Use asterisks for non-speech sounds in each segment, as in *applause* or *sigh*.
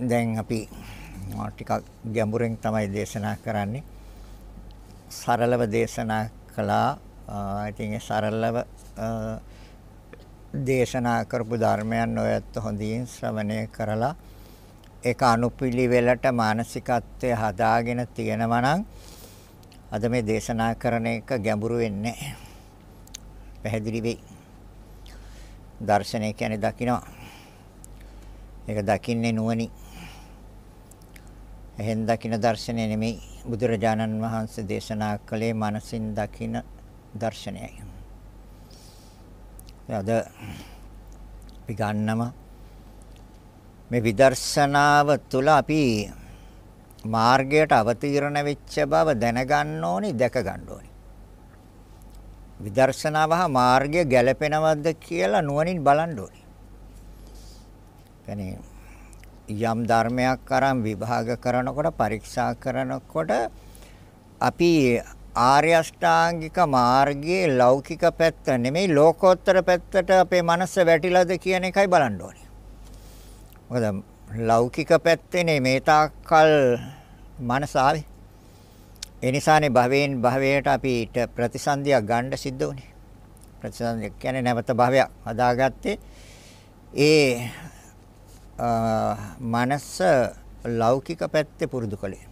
දැන් අපි ටිකක් ගැඹුරෙන් තමයි දේශනා කරන්නේ. සරලව දේශනා කළා. ඉතින් ඒ සරලව දේශනා කරපු ධර්මයන් ඔයත් හොඳින් ශ්‍රවණය කරලා ඒක අනුපිළිවෙලට මානසිකත්වය හදාගෙන තියෙනවා නම් අද මේ දේශනා කරන එක ගැඹුරු වෙන්නේ පැහැදිලි වෙයි. දර්ශනය කියන්නේ දකිනවා. ඒක දකින්නේ නුවණින්. එහෙන් දකින දර්ශනය නෙමෙයි බුදුරජාණන් වහන්සේ දේශනා කළේ මනසින් දකින දර්ශනයයි. අද අපි ගන්නම මේ විදර්ශනාව තුළ අපි මාර්ගයට අවතීර්ණ වෙච්ච බව දැනගන්න ඕනේ දැක ගන්න ඕනේ. විදර්ශනාව හා මාර්ගය ගැලපෙනවද කියලා නුවණින් බලන්න ඕනේ. يعني යම් ධර්මයක් අරන් විභාග කරනකොට පරීක්ෂා කරනකොට අපි ආර්ය අෂ්ටාංගික මාර්ගයේ ලෞකික පැත්ත නෙමෙයි ලෝකෝත්තර පැත්තට අපේ මනස වැටිලාද කියන එකයි බලන්න ඕනේ. මොකද ලෞකික පැත්තේනේ මේ තාක්කල් මනස ආවේ. ඒ නිසානේ භවයෙන් භවයට අපිට ප්‍රතිසන්දියක් ගන්න සිද්ධ වුනේ. ප්‍රතිසන්දිය කියන්නේ නැවත භවයක් හදාගත්තේ ඒ මනස ලෞකික පැත්තේ පුරුදු කළේ.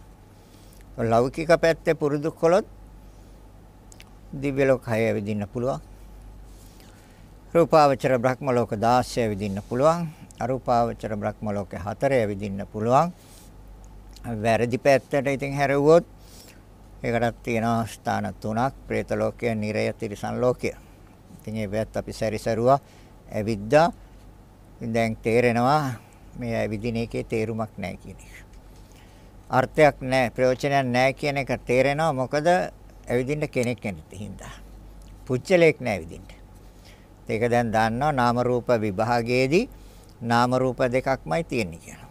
ලෞකික පැත්තේ පුරුදු කළොත් දිව්‍ය ලෝක 6 ඇවිදින්න පුළුවන්. රූපාවචර බ්‍රහ්ම ලෝක 16 ඇවිදින්න පුළුවන්. අරූපාවචර බ්‍රහ්ම ලෝක 4 ඇවිදින්න පුළුවන්. වැරදි පැත්තට ඉතින් හැරෙව්වොත් ඒකටත් තියෙනවා ස්ථාන තුනක් പ്രേත ලෝකය, නිරය, තිරිසන් ලෝකය. ඉතින් ඒ වැත් අපි සැරිසරුවා ඇවිද්දා. දැන් තේරෙනවා මේ ඇවිදින එකේ තේරුමක් නැහැ කියන එක. අර්ථයක් නැහැ, ප්‍රයෝජනයක් නැහැ කියන එක තේරෙනවා. මොකද ඇවිදින්න කෙනෙක් නැති හින්දා. පුච්චලයක් නැහැ ඇවිදින්න. ඒක දැන් දන්නවා නාම රූප විභාගයේදී නාම රූප දෙකක්මයි තියෙන්නේ කියලා.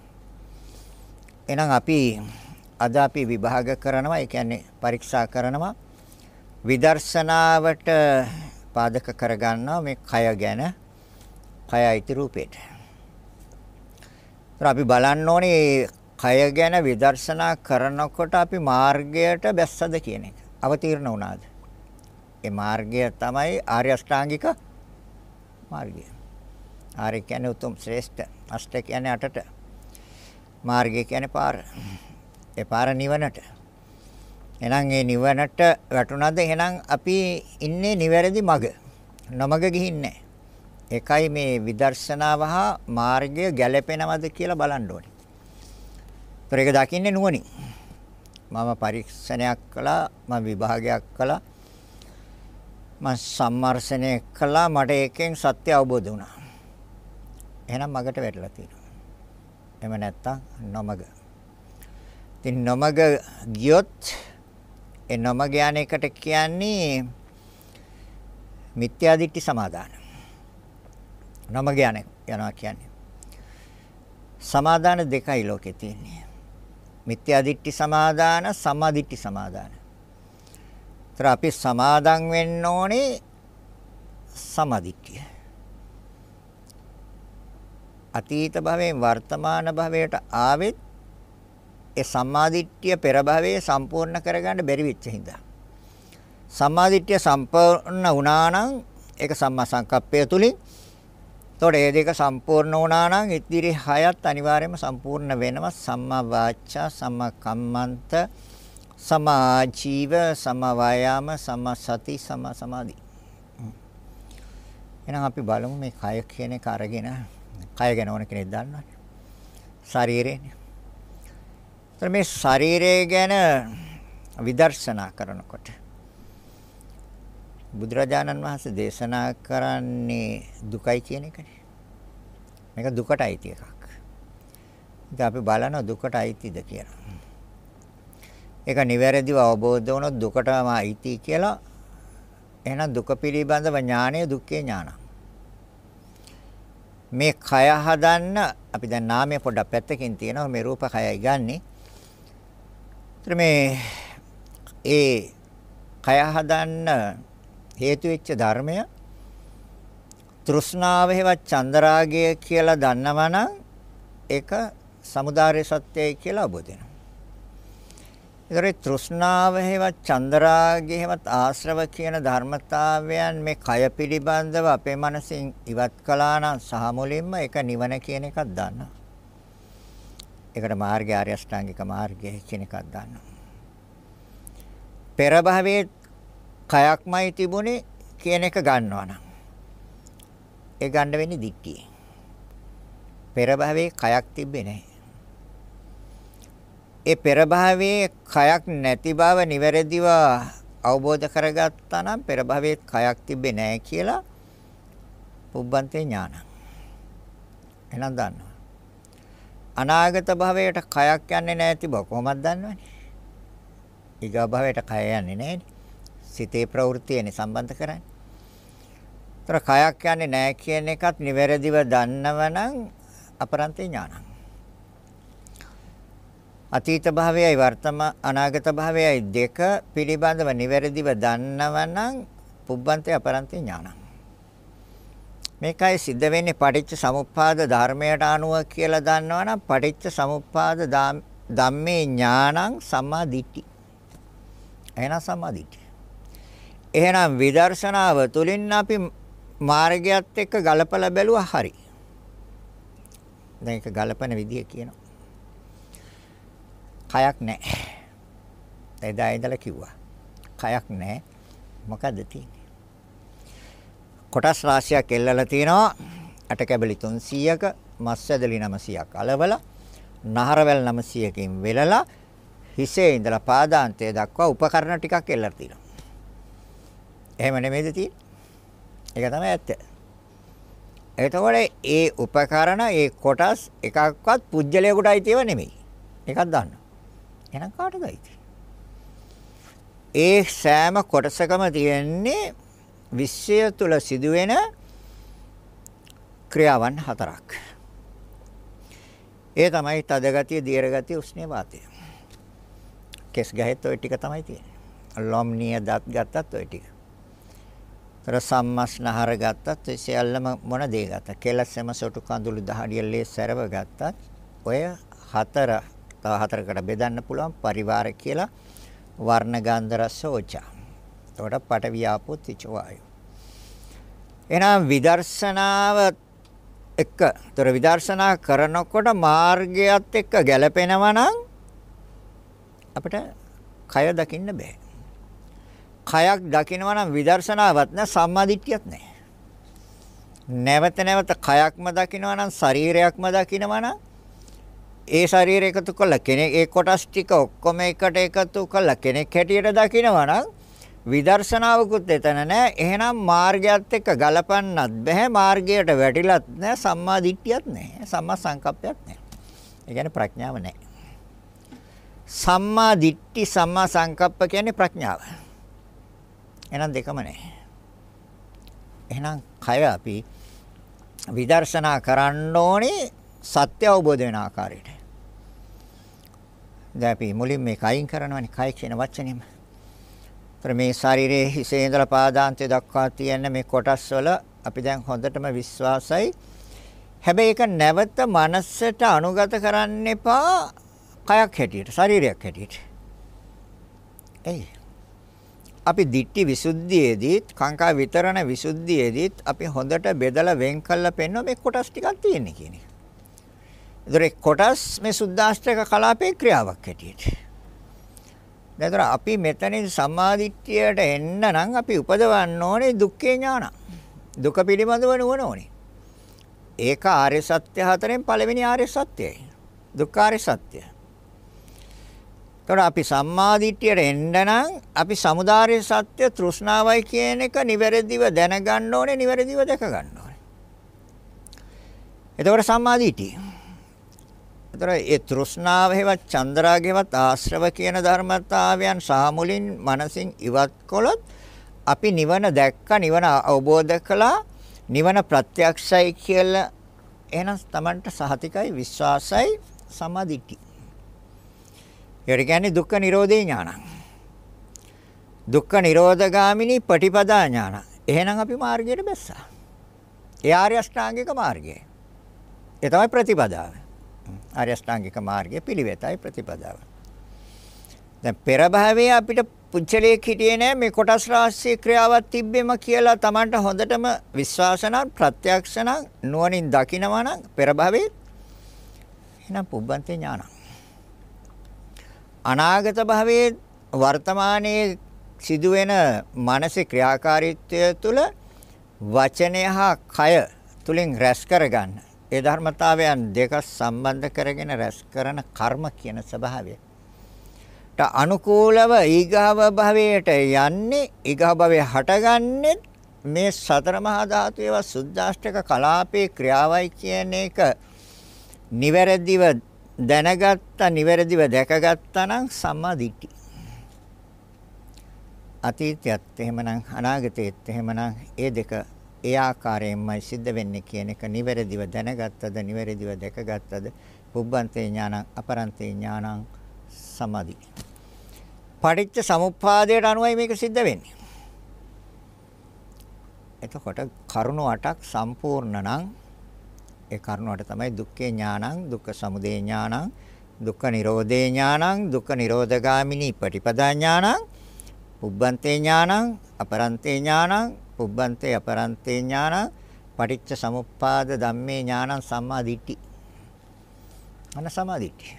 එහෙනම් අපි අද අපි විභාග කරනවා, ඒ කියන්නේ පරීක්ෂා කරනවා විදර්ශනාවට පාදක කරගන්නවා මේ කය ගැන, කය අයිති රූපේට. අපි බලන්න ඕනේ කය ගැන විදර්ශනා කරනකොට අපි මාර්ගයට බැස්සද කියන එක. අවතීර්ණ වුණාද? ඒ මාර්ගය තමයි ආර්ය අෂ්ටාංගික මාර්ගය. ආර්ය කියන්නේ උතුම් ශ්‍රේෂ්ඨ, අෂ්ට කියන්නේ අටට. මාර්ගය කියන්නේ පාර. ඒ පාර නිවනට. එහෙනම් ඒ නිවනට වැටුණාද එහෙනම් අපි ඉන්නේ නිවැරදි මග. නොමග ගිහින්නේ ඒකයි මේ විදර්ශනාව හා මාර්ගය ගැලපෙනවද කියලා බලන්න ඕනේ. ඒතර ඒක දකින්නේ නුවණින්. මම පරීක්ෂණයක් කළා, මම විභාගයක් කළා. මම සම්මර්ෂණය කළා, මට ඒකෙන් සත්‍ය අවබෝධ වුණා. එහෙනම් මගට වැටලා තියෙනවා. එහෙම නැත්තම් නොමග. ඉතින් නොමග ගියොත් ඒ නොමග යන එකට කියන්නේ මිත්‍යා දිට්ඨි සමාදාන. නොමග යන යනවා කියන්නේ. සමාදාන දෙකයි ලෝකේ තියෙන්නේ. මිත්‍යා දිට්ඨි සමාදාන, සම්මා දිට්ඨි සමාදාන. ඒතර අපි සමාදන් වෙන්න ඕනේ සමාදිට්ඨිය. අතීත භවයෙන් වර්තමාන භවයට ආවෙත් ඒ සම්මාදිට්ඨිය පෙර භවයේ සම්පූර්ණ කරගන්න බැරි වෙච්ච හින්දා. සම්මාදිට්ඨිය සම්පූර්ණ වුණා නම් ඒක සම්මා සංකප්පය තුලින් එතකොට මේ දෙක සම්පූර්ණ වුණා නම් ඉතිරි හයත් අනිවාර්යයෙන්ම සම්පූර්ණ වෙනවා. සම්මා වාචා සම්මා කම්මන්ත සමා ජීව සමා වායාම සමා සති සමා සමාධි. එහෙනම් අපි බලමු මේ කය කියන එක අරගෙන කය ගැන ඕන කෙනෙක් දන්නවනේ ශරීරේනේ එතන මේ ශරීරය ගැන විදර්ශනා කරනකොට බුදුරජාණන් වහන්සේ දේශනා කරන්නේ දුකයි කියන එකනේ. මේක දුකට අයිති එකක්. ඉතින් අපි බලනවා දුකට අයිතිද කියලා. ඒක නිවැරදිව අවබෝධ වුණොත් දුකටම අයිති කියලා එහෙනම් දුක පිළිබඳව ඥානය දුක්ඛේ ඥානං. මේ කය හදන්න අපි දැන් නාමය පොඩ්ඩක් පැත්තකින් තියෙනවා මේ රූප කයයි ගන්නෙ. ඒතර මේ ඒ කය හදන්න හේතු වෙච්ච ධර්මය තෘෂ්ණාව හේවත් චන්දරාගය කියලා දන්නවනම් ඒක samudāre සත්‍යයි කියලා අවබෝධ වෙනවා. ඒතරේ තෘෂ්ණාව හේවත් චන්දරාගය හේවත් ආශ්‍රව කියන ධර්මතාවයන් මේ කය පිළිබඳව අපේ මනසින් ඉවත් කළා නම් සහ මුලින්ම ඒක නිවන කියන එකක් දන්නවා. ඒකට මාර්ගය ආර්ය අෂ්ටාංගික මාර්ගය කියන එකක් දන්නවා. පෙර භවයේ කයක්මයි තිබුණේ කියන එක ගන්නවා නම් ඒ ගන්න වෙන්නේ දික්කිය. පෙර භවයේ කයක් තිබ්බේ නැහැ. ඒ පෙර භවයේ කයක් නැති බව නිවැරදිව අවබෝධ කරගත්තා නම් පෙර භවයේ කයක් තිබ්බේ නැහැ කියලා පුබ්බන්තේ ඥාන. එහෙනම් දන්නවා. අනාගත භවයට කයක් යන්නේ නැති බව කොහොමද දන්නවනේ? ඊගා භවයට කය යන්නේ නැහැනේ. සිතේ ප්‍රවෘත්තියනේ සම්බන්ධ කරන්නේ. ତර කයක් යන්නේ නැහැ කියන එකත් නිවැරදිව දන්නවනම් අපරන්තේ ඥානං. අතීත භාවයයි වර්තමාන අනාගත භාවයයි දෙක පිළිබඳව නිවැරදිව දන්නවනම් පුබ්බන්තේ අපරන්තේ ඥානං. මේකයි සිද්ධ වෙන්නේ පටිච්ච සමුප්පාද ධර්මයට අනුව කියලා දන්නවනම් පටිච්ච සමුප්පාද ධම්මේ ඥානං සම්මා දිට්ඨි. එහෙනම් සම්මා දිට්ඨි. එහෙනම් විදර්ශනාව තුලින් අපි මාර්ගයත් එක්ක ගලපලා බැලුවා හරි. දැන් ඒක ගලපන විදිය කියනවා. කයක් නැහැ. එදා ඉඳලා කිව්වා. කයක් නැහැ. මොකද්ද තියෙන්නේ? කොටස් රාශියක් එල්ලලා තිනවා. අටකැබලි 300ක, මස්වැදලි 900ක් අලවලා, නහරවැල් 900කින් වෙලලා හිසේ ඉඳලා පාදාන්තය දක්වා උපකරණ ටිකක් එල්ලලා තිනවා. එහෙම නෙමෙයිද තියෙන්නේ? ඒක තමයි ඇත්ත. එතකොට ඒ උපකරණ ඒ කොටස් එකක්වත් පුජ්‍යලයකට අයිතිව නෙමෙයි. ඒකක් දන්න. එහෙනම් කාටද අයිති? ඒ සෑම කොටසකම තියෙන්නේ විශ්වය තුල සිදුවෙන ක්‍රියාවන් හතරක්. ඒ තමයි තද ගතිය, දීර්ඝ ගතිය, උෂ්ණ වාතය. කෙස් ගහෙත් ওই ටික තමයි තියෙන්නේ. ලොම්නිය දත් ගත්තත් ওই ටික. තර සම්මස්නහර ගත්තත් ඒ සියල්ලම මොන දේ ගත්තා. කෙලසෙම සොටු කඳුළු දහඩියල්ලේ සැරව ගත්තත් ඔය හතර තව හතරකට බෙදන්න පුළුවන් පරිවාර කියලා වර්ණ ගන්ධ රස ඕචා. එතකොට පට වියාපෝ තිච වායු. එහෙනම් විදර්ශනාව එක්ක, ତොර විදර්ශනා කරනකොට මාර්ගයත් එක්ක ගැලපෙනවා නම් අපිට කය දකින්න බෑ. කයක් දකිනවා නම් විදර්ශනාවක් නැ සම්මාදිට්ඨියක් නැහැ. නැවත නැවත කයක්ම දකිනවා නම් ශරීරයක්ම දකිනවා නම් ඒ ශරීරය එකතු කළ කෙනෙක් ඒ කොටස් ටික ඔක්කොම එකට එකතු කළ කෙනෙක් හැටියට දකිනවා නම් විදර්ශනාවකුත් එතන නැහැ. එහෙනම් මාර්ගයත් එක්ක ගලපන්නත් බෑ. මාර්ගයට වැටිලත් නැහැ. සම්මා දිට්ඨියක් නැහැ. සම්මා සංකප්පයක් නැහැ. ඒ කියන්නේ ප්‍රඥාව නැහැ. සම්මා දිට්ඨි සම්මා සංකප්ප කියන්නේ ප්‍රඥාව. එහෙනම් දෙකම නැහැ. එහෙනම් කය අපි විදර්ශනා කරන්න ඕනේ සත්‍ය අවබෝධ වෙන ආකාරයට. දැන් අපි මුලින් මේ කයින් කරනවනේ කය කියන වචනේම. ඒතර මේ ශරීරයේ හිසේ ඉඳලා පාදාන්තය දක්වා තියෙන මේ කොටස් වල අපි දැන් හොඳටම විශ්වාසයි. හැබැයි ඒක නැවත මනසට අනුගත කරන්න එපා කයක් හැටියට, ශරීරයක් හැටියට. එයි අපි දිට්ටි විසුද්ධියේදීත් කාංකා විතරණ විසුද්ධියේදීත් අපි හොඳට බෙදලා වෙන් කළා පෙන්වන මේ කොටස් ටිකක් තියෙන්නේ කියන එක. ඒතර ඒ කොටස් මේ සුද්දාෂ්ටක කලාපේ ක්‍රියාවක් හැටියට. දැන් අපි මෙතනින් සම්මාදිට්ඨියට එන්න නම් අපි උපදවන්න ඕනේ දුක්ඛේ ඥාන. දුක පිළිබඳව නුවණ ඕනේ. ඒක ආර්ය සත්‍ය හතරෙන් පළවෙනි ආර්ය සත්‍යයි. දුක්ඛාර්ය සත්‍යයි. එතකොට අපි සම්මාදිට්ඨියට එන්න නම් අපි samudāri සත්‍ය තෘෂ්ණාවයි කියන එක නිවැරදිව දැනගන්න ඕනේ නිවැරදිව දැක ගන්න ඕනේ. එතකොට සම්මාදිට්ඨිය. එතකොට ඒ තෘෂ්ණාව හේවත් චන්ද්‍රාගේවත් ආශ්‍රව කියන ධර්මතාවයන් සාමුලින් මනසින් ඉවත් කළොත් අපි නිවන දැක්ක නිවන අවබෝධ කළා නිවන ප්‍රත්‍යක්ෂයි කියලා එහෙනම් Tamanට සහතිකයි විශ්වාසයි සමාධිට්ඨිය. ඒකට කියන්නේ දුක්ඛ නිරෝධේ ඥානං. දුක්ඛ නිරෝධගාමිනී පටිපදා ඥානං. එහෙනම් අපි මාර්ගයට බැස්සා. ඒ ආර්ය අෂ්ටාංගික මාර්ගය. ඒ තමයි ප්‍රතිපදාව. ආර්ය අෂ්ටාංගික මාර්ගයේ පිළිවෙතයි ප්‍රතිපදාව. දැන් පෙර භවයේ අපිට පුච්චලයක් හිටියේ නෑ මේ කොටස් රාශියේ ක්‍රියාවක් තිබ්බෙම කියලා Tamanට හොඳටම විශ්වාස නම් ප්‍රත්‍යක්ෂ නම් නුවණින් දකිනවා නම් පෙර භවයේ එහෙනම් පුබ්බන්තේ ඥානං අනාගත භවයේ වර්තමානයේ සිදුවෙන මානසික ක්‍රියාකාරීත්වය තුළ වචනය හා කය තුලින් රැස් කරගන්න. ඒ ධර්මතාවයන් දෙක සම්බන්ධ කරගෙන රැස් කරන කර්ම කියන ස්වභාවය. අනුකූලව ඊගාව භවයට යන්නේ ඊගාව භවයේ හටගන්නේ මේ සතර මහා ධාතු ඒවා සුද්දාෂ්ටක කලාපේ ක්‍රියාවයි කියන එක නිවැරදිව දැනගත්තා නිවැරදිව දැකගත්තා නම් සම්මා දිට්ඨි. අතීතයත් එහෙමනම් අනාගතයත් එහෙමනම් ඒ දෙක ඒ ආකාරයෙන්මයි සිද්ධ වෙන්නේ කියන එක නිවැරදිව දැනගත්තද නිවැරදිව දැකගත්තද පුබ්බන්තේ ඥානං අපරන්තේ ඥානං සමාධි. පටිච්ච සමුප්පාදයට අනුවයි මේක සිද්ධ වෙන්නේ. එතකොට කරුණු 8ක් සම්පූර්ණ නම් ඒ කරුණාවට තමයි දුක්ඛේ ඥානං දුක්ඛ සමුදය ඥානං දුක්ඛ නිරෝධේ ඥානං දුක්ඛ නිරෝධගාමිනී පටිපදා ඥානං පුබ්බන්තේ ඥානං අපරන්තේ ඥානං පුබ්බන්තේ අපරන්තේ ඥානං පටිච්ච සමුප්පාද ධම්මේ ඥානං සම්මා දිට්ඨි අන සම්මා දිට්ඨි.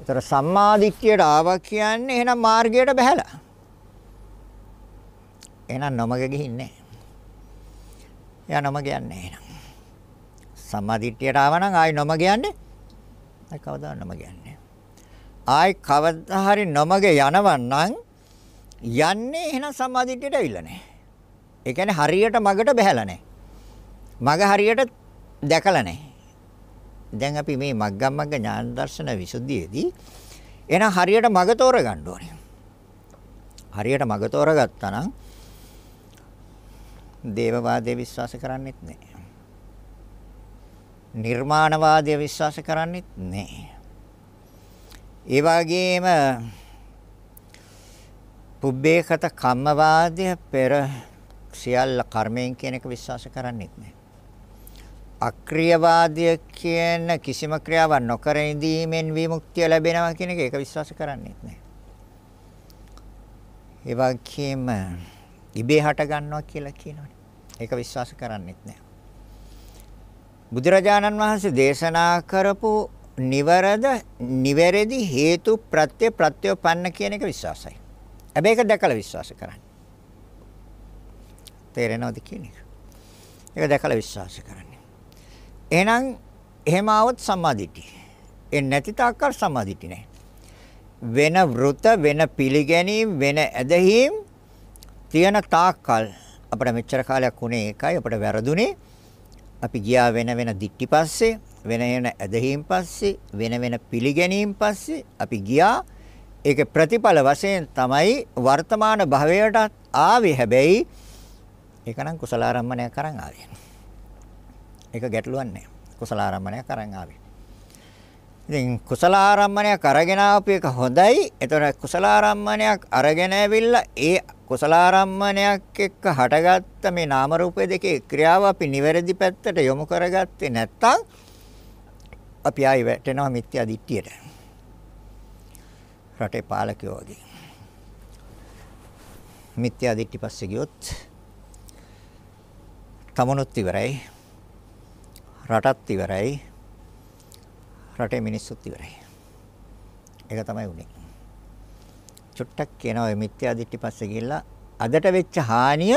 ඒතර සම්මා දිට්ඨියට ආවා කියන්නේ එහෙනම් මාර්ගයට බහැලා. එහෙනම් නොමග ගිහින්නේ. එයා නොමග යන්නේ එහෙනම්. සම්මාදිට්ඨියට ආවනම් ආයි නොමග යන්නේ. ආයි කවදා නොමග යන්නේ. ආයි කවදා හරි නොමග යනවන්නම් යන්නේ එහෙනම් සම්මාදිට්ඨියට ඇවිල්ලා නැහැ. ඒ කියන්නේ හරියට මගට බහැලා නැහැ. මග හරියට දැකලා නැහැ. දැන් අපි මේ මග්ගම් මග්ග ඥාන දර්ශන විසුද්ධියේදී එහෙනම් හරියට මග තෝරගන්න ඕනේ. හරියට මග තෝරගත්තා නම් දේවවාදයේ විශ්වාස කරන්නෙත් නැහැ. නිර්මාණවාදය විශ්වාස කරන්නේත් නැහැ. ඒ වගේම පුබ්බේකත කම්මවාදය පෙර සියල්ල කර්මයෙන් කියන එක විශ්වාස කරන්නේත් නැහැ. අක්‍රියවාදය කියන කිසිම ක්‍රියාවක් නොකර ඉඳීමෙන් විමුක්තිය ලැබෙනවා කියන එක ඒක විශ්වාස කරන්නේත් නැහැ. ඒ වගේම ඉබේ හට ගන්නවා කියලා කියනවනේ. ඒක විශ්වාස කරන්නේත් නැහැ. බුදුරජාණන් වහන්සේ දේශනා කරපු නිවරද නිවැරදි හේතු ප්‍රත්‍ය ප්‍රත්‍යෝපන්න කියන එක විශ්වාසයි. හැබැයි ඒක දැකලා විශ්වාස කරන්න. තේරෙනවද කියන එක? ඒක දැකලා විශ්වාස කරන්න. එහෙනම් එහෙම આવොත් සම්මාදිට්ඨිය. ඒ නැති තාක්කල් සම්මාදිට්ඨිය නෑ. වෙන වෘත වෙන පිළිගැනීම් වෙන ඇදහිම් තියෙන තාක්කල් අපිට මෙච්චර කාලයක් උනේ ඒකයි අපිට වැරදුනේ අපි ගියා වෙන වෙන දික්ටි පස්සේ වෙන වෙන ඇදහිම් පස්සේ වෙන වෙන පිළිගැනීම් පස්සේ අපි ගියා ඒකේ ප්‍රතිඵල වශයෙන් තමයි වර්තමාන භවයට ආවේ හැබැයි ඒක නම් කුසලාරම්මණයක් කරන් ආවේ. ඒක ගැටලුවක් නෑ. කුසලාරම්මණයක් කරන් ආවේ. ඉතින් කුසලාරම්මණයක් අරගෙන ආපු එක හොඳයි. ඒතර කුසලාරම්මණයක් අරගෙන ඇවිල්ලා ඒ කුසලාරම්මණයක් එක්ක හටගත්ත මේ නාම රූප දෙකේ ක්‍රියාව අපි නිවැරදි පැත්තට යොමු කරගත්තේ නැත්නම් අපි ආයි වැටෙනවා මිත්‍යා දිට්ඨියට. රටේ පාලකයෝ වගේ. මිත්‍යා දිට්ඨි පස්සේ ගියොත් තමනුත් ඉවරයි. රටත් ඉවරයි. රටේ මිනිස්සුත් ඉවරයි. ඒක තමයි උනේ. චුට්ටක් කියනවා මේ මිත්‍යා දිට්ඨි පස්සේ ගිහිල්ලා අදට වෙච්ච හානිය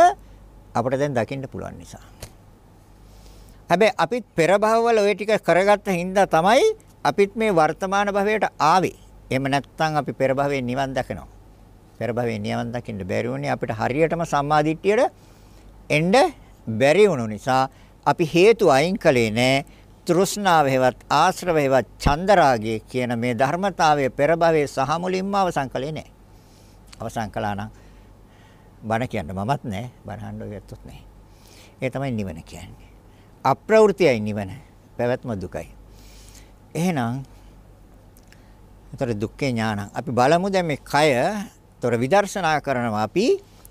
අපිට දැන් දකින්න පුළුවන් නිසා. හැබැයි අපිත් පෙර භවවල ওই ටික කරගත්ත හින්දා තමයි අපිත් මේ වර්තමාන භවයට ආවේ. එහෙම නැත්නම් අපි පෙර භවයේ නිවන් දකිනවා. පෙර භවයේ නිවන් දකින්න බැරි වුණේ අපිට හරියටම සම්මාදිට්ඨියට එන්න බැරි වුණු නිසා අපි හේතු අයින් කළේ නැහැ. තෘෂ්ණාව හේවත් ආශ්‍රව හේවත් චන්දරාගය කියන මේ ධර්මතාවය පෙර භවයේ සහ මුලින්ම අවසන් කළේ නැහැ. අවසන් කළා නම් බණ කියන්න මමත් නැහැ. බණ අහන්න ඔයත්වත් නැහැ. ඒ තමයි නිවන කියන්නේ. අප්‍රවෘතියයි නිවන. පැවැත්ම දුකයි. එහෙනම් ඒතර දුක්ඛේ ඥාන. අපි බලමු දැන් මේ කය තොර විදර්ශනා කරනවා අපි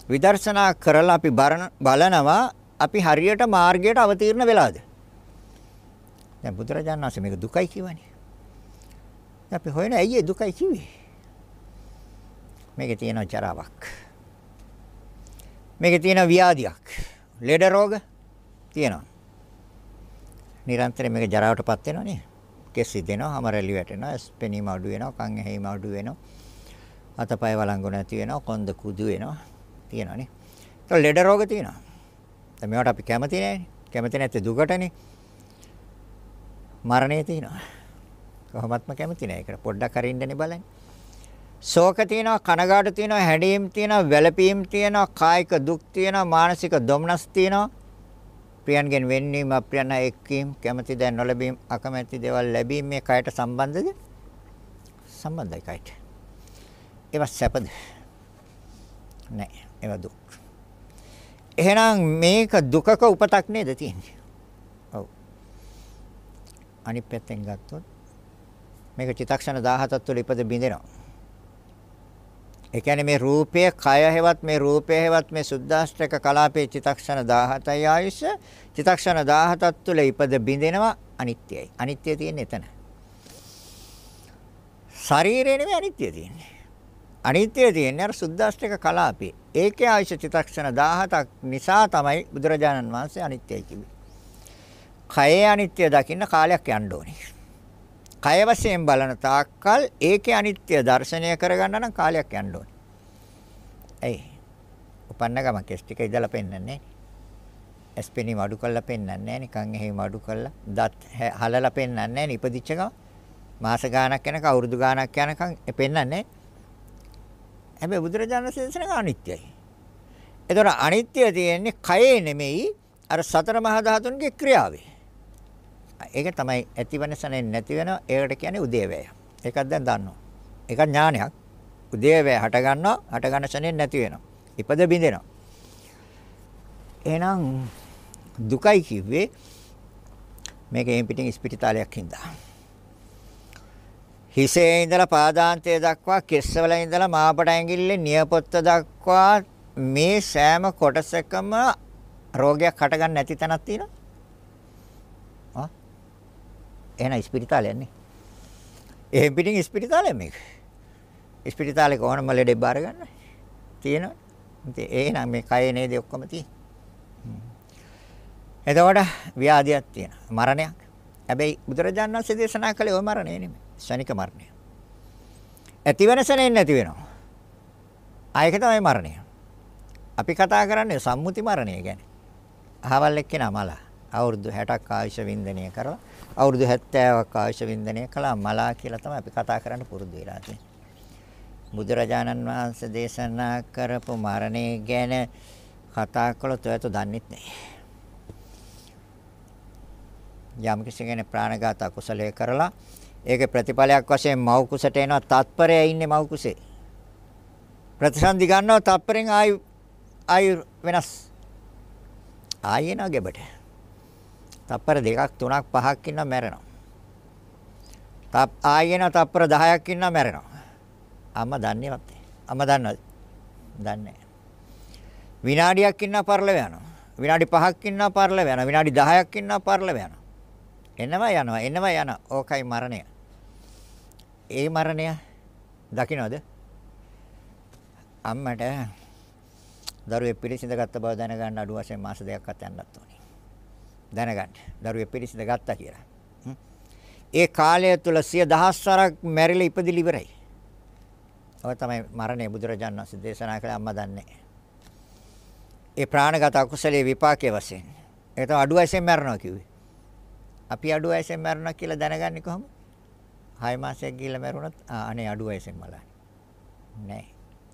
විදර්ශනා කරලා අපි බලනවා අපි හරියට මාර්ගයට අවතීර්ණ වෙලාද? දැන් බුදුරජාණන් වහන්සේ මේක දුකයි කියවනේ. අපි හොයන ඇයි දුකයි කිව්වේ? මේකේ තියෙන ජරාවක්. මේකේ තියෙන ව්‍යාධියක්. ලෙඩ රෝග තියෙනවා. නිරන්තරයෙන් මේක ජරාවටපත් වෙනවා නේ. කෙස් ඉදෙනවා, හම රැලි වැටෙනවා, ස්පෙනීම අඩු වෙනවා, කන් ඇහිම අඩු වෙනවා. අතපය වළංගු නැති වෙනවා, කොන්ද කුදු වෙනවා. තියෙනවා නේ. ඒක ලෙඩ රෝග තියෙනවා. දැන් මේවට අපි කැමති නෑනේ. කැමති නැත්තේ දුකටනේ. මරණය තියෙනවා. කොහොමත්ම කැමති නෑ ඒකට. පොඩ්ඩක් හරි ඉන්නනේ බලන්න. ශෝක තියෙනවා, කනගාටු තියෙනවා, හැඬීම් තියෙනවා, වැළපීම් තියෙනවා, කායික දුක් තියෙනවා, මානසික දුම්නස් තියෙනවා. ප්‍රියන්ගෙන් වෙන්වීම, අප්‍රියන එක්වීම, කැමති දෑ නොලැබීම, අකමැති දේවල් ලැබීම මේ කයට සම්බන්ධද? සම්බන්ධයි කයට. ඒවා සැපද? නෑ. ඒවා දුක්. එහෙනම් මේක දුකක උපතක් නේද තියෙන්නේ? ඔව්. අනිත් පැත්තෙන් ගත්තොත් මේක චිත්තක්ෂණ 17ක් තුළ ඉපද බිඳෙනවා. ඒ කියන්නේ මේ රූපය, කය හැවත් මේ රූපය හැවත් මේ සුද්දාෂ්ටක කලාපේ චිත්තක්ෂණ 17යි ආයුෂ. චිත්තක්ෂණ 17ක් තුළ ඉපද බිඳෙනවා අනිත්‍යයි. අනිත්‍ය තියෙන්නේ එතන. ශරීරේ නෙමෙයි අනිත්‍ය තියෙන්නේ. අනිත්‍ය තියෙන්නේ අර සුද්දාෂ්ටක කලාපේ. ඒකේ ආයුෂ චිත්තක්ෂණ 17ක් නිසා තමයි බුදුරජාණන් වහන්සේ අනිත්‍යයි කිව්වේ. කයේ අනිත්‍ය දකින්න කාලයක් යන්න ඕනේ. කය වශයෙන් බලන තාක්කල් ඒකේ අනිත්‍ය දර්ශනය කරගන්න නම් කාලයක් යන්න ඕනේ. ඇයි? උපන්න ගම කෙස් ටික ඉදලා පෙන්නන්නේ. එස්පෙනි මඩු කළා පෙන්නන්නේ නැහැ නිකන් එහෙම මඩු කළා. දත් හලලා පෙන්නන්නේ නැහැ ඉපදිච්ච ගම. මාස ගාණක් යනකම් අවුරුදු ගාණක් යනකම් පෙන්නන්නේ නැහැ. හැබැයි බුදුරජාණන් වහන්සේ දේශනා අනිත්‍යයි. ඒතර අනිත්‍ය තියෙන්නේ කයේ නෙමෙයි අර සතර මහා ධාතුන්ගේ ක්‍රියාවේ. ඒක තමයි ඇතිවෙනසනේ නැති වෙන ඒකට කියන්නේ උදේවැය. ඒකක් දැන් දන්නවා. ඒක ඥානයක්. උදේවැය හට ගන්නවා, හට ගන්න ශනේ නැති වෙනවා. ඉපද බින්දෙනවා. එහෙනම් දුකයි කිව්වේ මේක එම් පිටින් ස්පිරිතාලයක් හින්දා. හිසේ ඉඳලා පාදාන්තය දක්වා කෙස්වල ඉඳලා මාපට ඇඟිල්ලේ නියපොත්ත දක්වා මේ සෑම කොටසකම රෝගයක් හටගන්න නැති තැනක් තියෙනවා. ආ එහෙනම් ස්පිරිතාලයක් නේ. එහෙන් පිටින් ස්පිරිතාලයක් මේක. ස්පිරිතාලේ කොහොමද ලෙඩේ බාර ගන්න? තියෙනවා. ඉතින් එහෙනම් මේ කයේ නේද ඔක්කොම තියෙන්නේ. එතකොට ව්‍යාධියක් තියෙනවා. මරණයක්. හැබැයි බුදුරජාණන් වහන්සේ දේශනා කළේ ওই මරණය නෙමෙයි. ශනික මරණය. ඇති වෙනසනේ නැති වෙනවා. ආයක තමයි මරණය. අපි කතා කරන්නේ සම්මුති මරණය ගැන. අහවල් එක්කෙනා මලා අවුරුදු 60ක් ආයුෂ වින්දනය කරලා අවුරුදු 70ක් ආයුෂ වින්දනය කළා මලා කියලා තමයි අපි කතා කරන්න පුරුදු වෙලා තියෙන්නේ. බුදුරජාණන් වහන්සේ දේශනා කරපු මරණය ගැන කතා කළොත් ඔයත් දන්නේ නැහැ. යම් කිසි කෙනෙක් ප්‍රාණඝාත අකුසලයේ කරලා ඒකේ ප්‍රතිඵලයක් වශයෙන් මව් කුසට එනවා තත්පරය ඉන්නේ මව් කුසේ. ප්‍රතිසන්දි ගන්නවා තත්පරෙන් ආයු ආයු වෙනස්. ආයෙනවා ගෙබට. තත්පර දෙකක් තුනක් පහක් ඉන්න මැරෙනවා. තප් ආයෙනවා තත්පර 10ක් ඉන්න මැරෙනවා. අම්මා දන්නේවත් අම්මා දන්නවද? දන්නේ විනාඩියක් ඉන්න පරලව යනවා. විනාඩි 5ක් ඉන්න පරලව යනවා. විනාඩි 10ක් ඉන්න පරලව යනවා. එනවා යනවා එනවා යනවා. ඕකයි මරණය. ඒ මරණය දකින්නවද? අම්මට දරුවෙක් පිළිසිඳ ගත්ත බව දැනගන්න අඩු වශයෙන් මාස දෙකක්වත් යන්නත් ඕනේ. දැනගන්න. දරුවෙක් පිළිසිඳ ගත්තා කියලා. ඒ කාලය තුල සිය දහස්වරක් මැරිලා ඉපදිලි ඉවරයි. ඔය තමයි මරණය බුදුරජාණන් වහන්සේ දේශනා කළේ අම්මා දන්නේ. ඒ ප්‍රාණගත අකුසලයේ විපාකයේ වශයෙන්. ඒක තමයි අඩු වයසෙන් මැරෙනවා කිව්වේ. අපි අඩු වයසෙන් මැරුණා කියලා දැනගන්නේ කොහොමද? 6 මාසයක් ගිහිල්ලා මැරුණොත් අනේ අඩු වයසෙන් මලන්නේ. නෑ.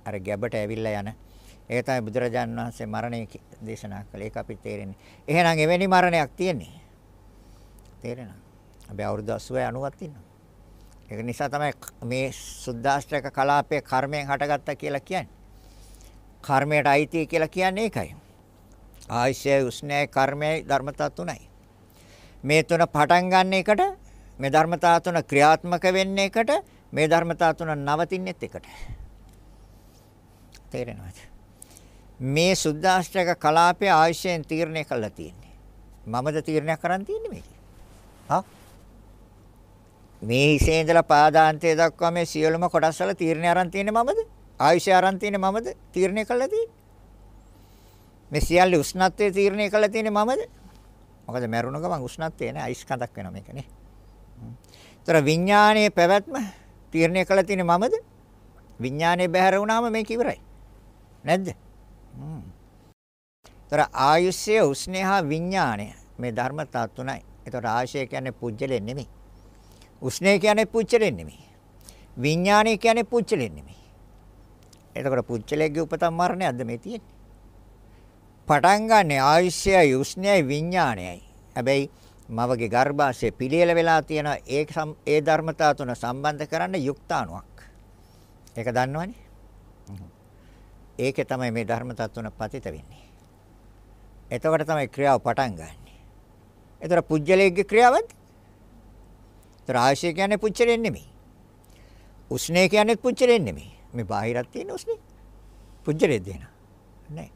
අර ගැබට ඇවිල්ලා යන ඒක තමයි බුදුරජාන් වහන්සේ මරණය දේශනා කළේ. ඒක අපිට තේරෙන්නේ. එහෙනම් එවැනි මරණයක් තියෙන්නේ. තේරෙනවද? අපි අවුරුදු 80 90ක් ඉන්නවා. ඒක නිසා තමයි මේ සුද්දාෂ්ටක කලාපයේ කර්මයෙන් හටගත්තා කියලා කියන්නේ. කර්මයට අයිති කියලා කියන්නේ ඒකයි. ආයශය උස්නය කර්මයයි ධර්මතා තුනයි. මේ තුන පටන් ගන්න එකට මේ ධර්මතා තුන ක්‍රියාත්මක වෙන්න එකට මේ ධර්මතා තුන නවතින්නෙත් එකට. තේරෙනවද? මේ සුද්දාෂ්ටක කලාපයේ ආයශයෙන් තීරණය කළා තියෙන්නේ. මමද තීරණයක් කරන් තියෙන්නේ මේක. හා? මේ හිසේ ඉඳලා පාදාන්තය දක්වා මේ සියලුම කොටස් වල තීරණය අරන් තියෙන්නේ මමද? ආයුෂය අරන් තියෙන්නේ මමද? තීරණය කළා තියෙන්නේ. මේ සියල්ල උෂ්ණත්වයේ තීරණය කළා තියෙන්නේ මමද? මොකද මැරුණ ගමන් උෂ්ණත්වය නේ අයිස් කඳක් වෙනවා මේක නේ. ତර විඥානයේ පැවැත්ම තීරණය කළා තියෙන්නේ මමද? විඥානයේ බැහැර වුණාම මේක ඉවරයි. නැද්ද? හ්ම්. ତර ආයුෂය උෂ්ණය හා විඥානය මේ ධර්මතා තුනයි. ඒතර ආශය කියන්නේ පුජ්‍යලෙ නෙමෙයි. උෂ්ණය කියන්නේ පුච්චලෙන් නෙමෙයි. විඥානය කියන්නේ පුච්චලෙන් නෙමෙයි. එතකොට පුච්චලයේ උපතම් මරණයක්ද මේ තියෙන්නේ? පටන් ගන්න ආයුෂයයි උෂ්ණයයි විඥානයයි. හැබැයි මවගේ ගර්භාෂයේ පිළියෙල වෙලා තියෙන ඒ ඒ ධර්මතා තුන සම්බන්ධ කරන්න යුක්තාණුවක්. ඒක දන්නවනේ? ඒකේ තමයි මේ ධර්මතා තුන පතිත වෙන්නේ. එතකොට තමයි ක්‍රියාව පටන් ගන්නෙ. එතකොට පුජ්‍යලයේ ක්‍රියාවද? ඒතර ආශය කියන්නේ පුච්චරෙන් නෙමෙයි. උස්නේ කියන්නේ පුච්චරෙන් නෙමෙයි. මේ බාහිරත් තියෙන උස්නේ. පුච්චරෙන් දෙන. නෑ.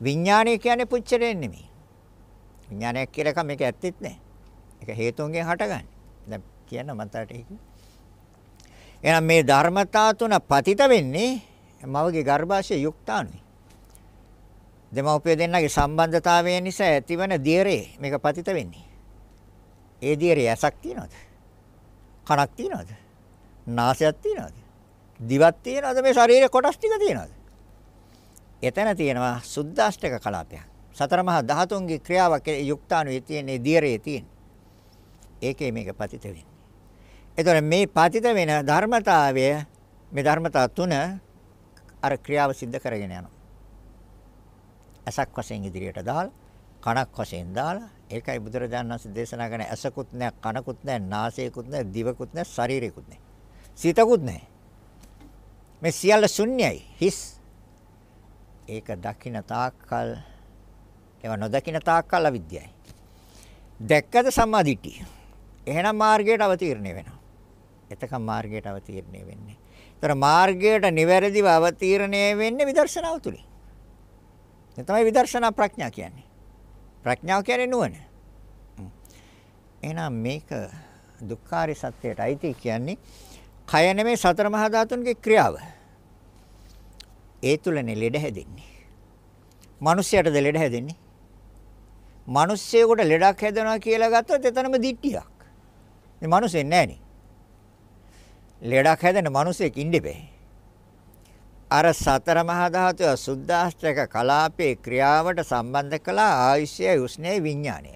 විඥානය කියන්නේ පුච්චරෙන් නෙමෙයි. විඥානයක් කියලා එකක් මේක ඇත්තෙත් නෑ. ඒක හේතුන්ගෙන් හටගන්නේ. දැන් කියන්න මතට ඒක. එහෙනම් මේ ධර්මතා තුන පතිත වෙන්නේ මවගේ ගර්භාෂයේ යුක්තාණුයි. දෙමව්පිය දෙන්නගේ සම්බන්ධතාවය නිසා ඇතිවන දියරේ මේක පතිත වෙන්නේ. ඒ දියරේ ඇසක් තියනවද? කනක් තියනවද? නාසයක් තියනවද? දිවක් තියනවද? මේ ශරීරේ කොටස් ටික තියනවද? එතන තියෙනවා සුද්දාෂ්ටක කලාපයක්. සතර මහා ධාතුන්ගේ ක්‍රියාවක් යුක්තාණුවේ තියෙන දියරේ තියෙන. ඒකේ මේක පතිත වෙන්නේ. එතකොට මේ පතිත වෙන ධර්මතාවය මේ ධර්මතා තුන අර ක්‍රියාව සිද්ධ කරගෙන යනවා. ඇසක් වශයෙන් ඉදිරියට දාලා කණක් වශයෙන් දාලා ඒකයි බුදුරජාණන් වහන්සේ දේශනා කරන ඇසකුත් නැහැ කණකුත් නැහැ නාසයකුත් නැහැ දිවකුත් නැහැ ශරීරයකුත් නැහැ. සිතකුත් නැහැ. මේ සියල්ල ශුන්‍යයි හිස්. ඒක දකින්න තාක්කල් ඒව නොදකින්න තාක්කල් අවිද්‍යයි. දැක්කද සම්මාදිට්ඨිය එහෙනම් මාර්ගයට අවතීර්ණය වෙනවා. එතකම් මාර්ගයට අවතීර්ණය වෙන්නේ ඒතර මාර්ගයට නිවැරදිව අවතීර්ණය වෙන්නේ විදර්ශනාව තුලින්. ඒ තමයි විදර්ශනා ප්‍රඥා කියන්නේ. ප්‍රඥාව කියන්නේ නුවණ. එහෙනම් මේක දුක්ඛාරය සත්‍යයට අයිති කියන්නේ කය නෙමේ සතර මහා ධාතුන්ගේ ක්‍රියාව. ඒ තුලනේ ලෙඩ හැදෙන්නේ. මිනිස්යාටද ලෙඩ හැදෙන්නේ? මිනිස්සෙකුට ලෙඩක් හැදෙනවා කියලා ගත්තොත් එතනම දිට්ටියක්. මේ මිනිස්සෙ නෑනේ. ලෙඩක් හැදෙන මිනිසෙක් ඉන්න බෑ. අර සතර මහා ධාතුව සුද්දාෂ්ටක කලාපේ ක්‍රියාවට සම්බන්ධ කළා ආයුෂය උස්නේ විඥානය.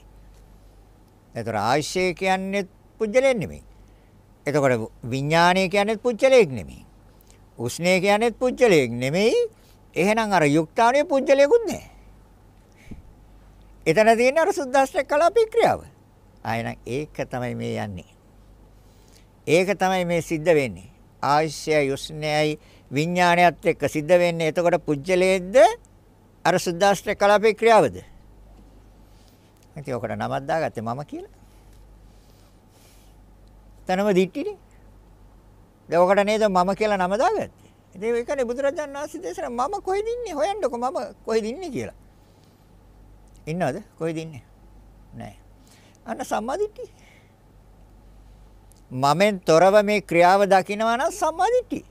ඒතර ආයුෂය කියන්නේ පුජ්‍යලෙක් නෙමෙයි. එතකොට විඥානය කියන්නේ පුජ්‍යලෙක් නෙමෙයි. උස්නේ කියන්නේ පුජ්‍යලෙක් නෙමෙයි. එහෙනම් අර යුක්තාණයේ පුජ්‍යලෙකුත් නැහැ. එතන තියෙන අර සුද්දාෂ්ටක කලාපේ ක්‍රියාව. ආයෙනම් ඒක තමයි මේ යන්නේ. ඒක තමයි මේ සිද්ධ වෙන්නේ. ආයුෂයයි උස්නේයි විඥානයත් එක්ක සිද්ධ වෙන්නේ. එතකොට පුජ්‍යලේද්ද අර සුද්දාස්ත්‍ර කලාපේ ක්‍රියාවද? ඉතින් ඔකට නමක් දාගත්තේ මම කියලා. තනම දිට්ටිනේ. දැන් ඔකට නේද මම කියලා නම දාගත්තේ. ඉතින් ඒකනේ බුදුරජාණන් වහන්සේ දේශනා මම කොහෙද ඉන්නේ හොයන්නකො මම කොහෙද ඉන්නේ කියලා. ඉන්නවද? කොහෙද ඉන්නේ? නෑ. අන්න සම්මාදිට්ඨිය. මමෙන් තොරව මේ ක්‍රියාව දකිනවා නම් සම්මාදිට්ඨිය.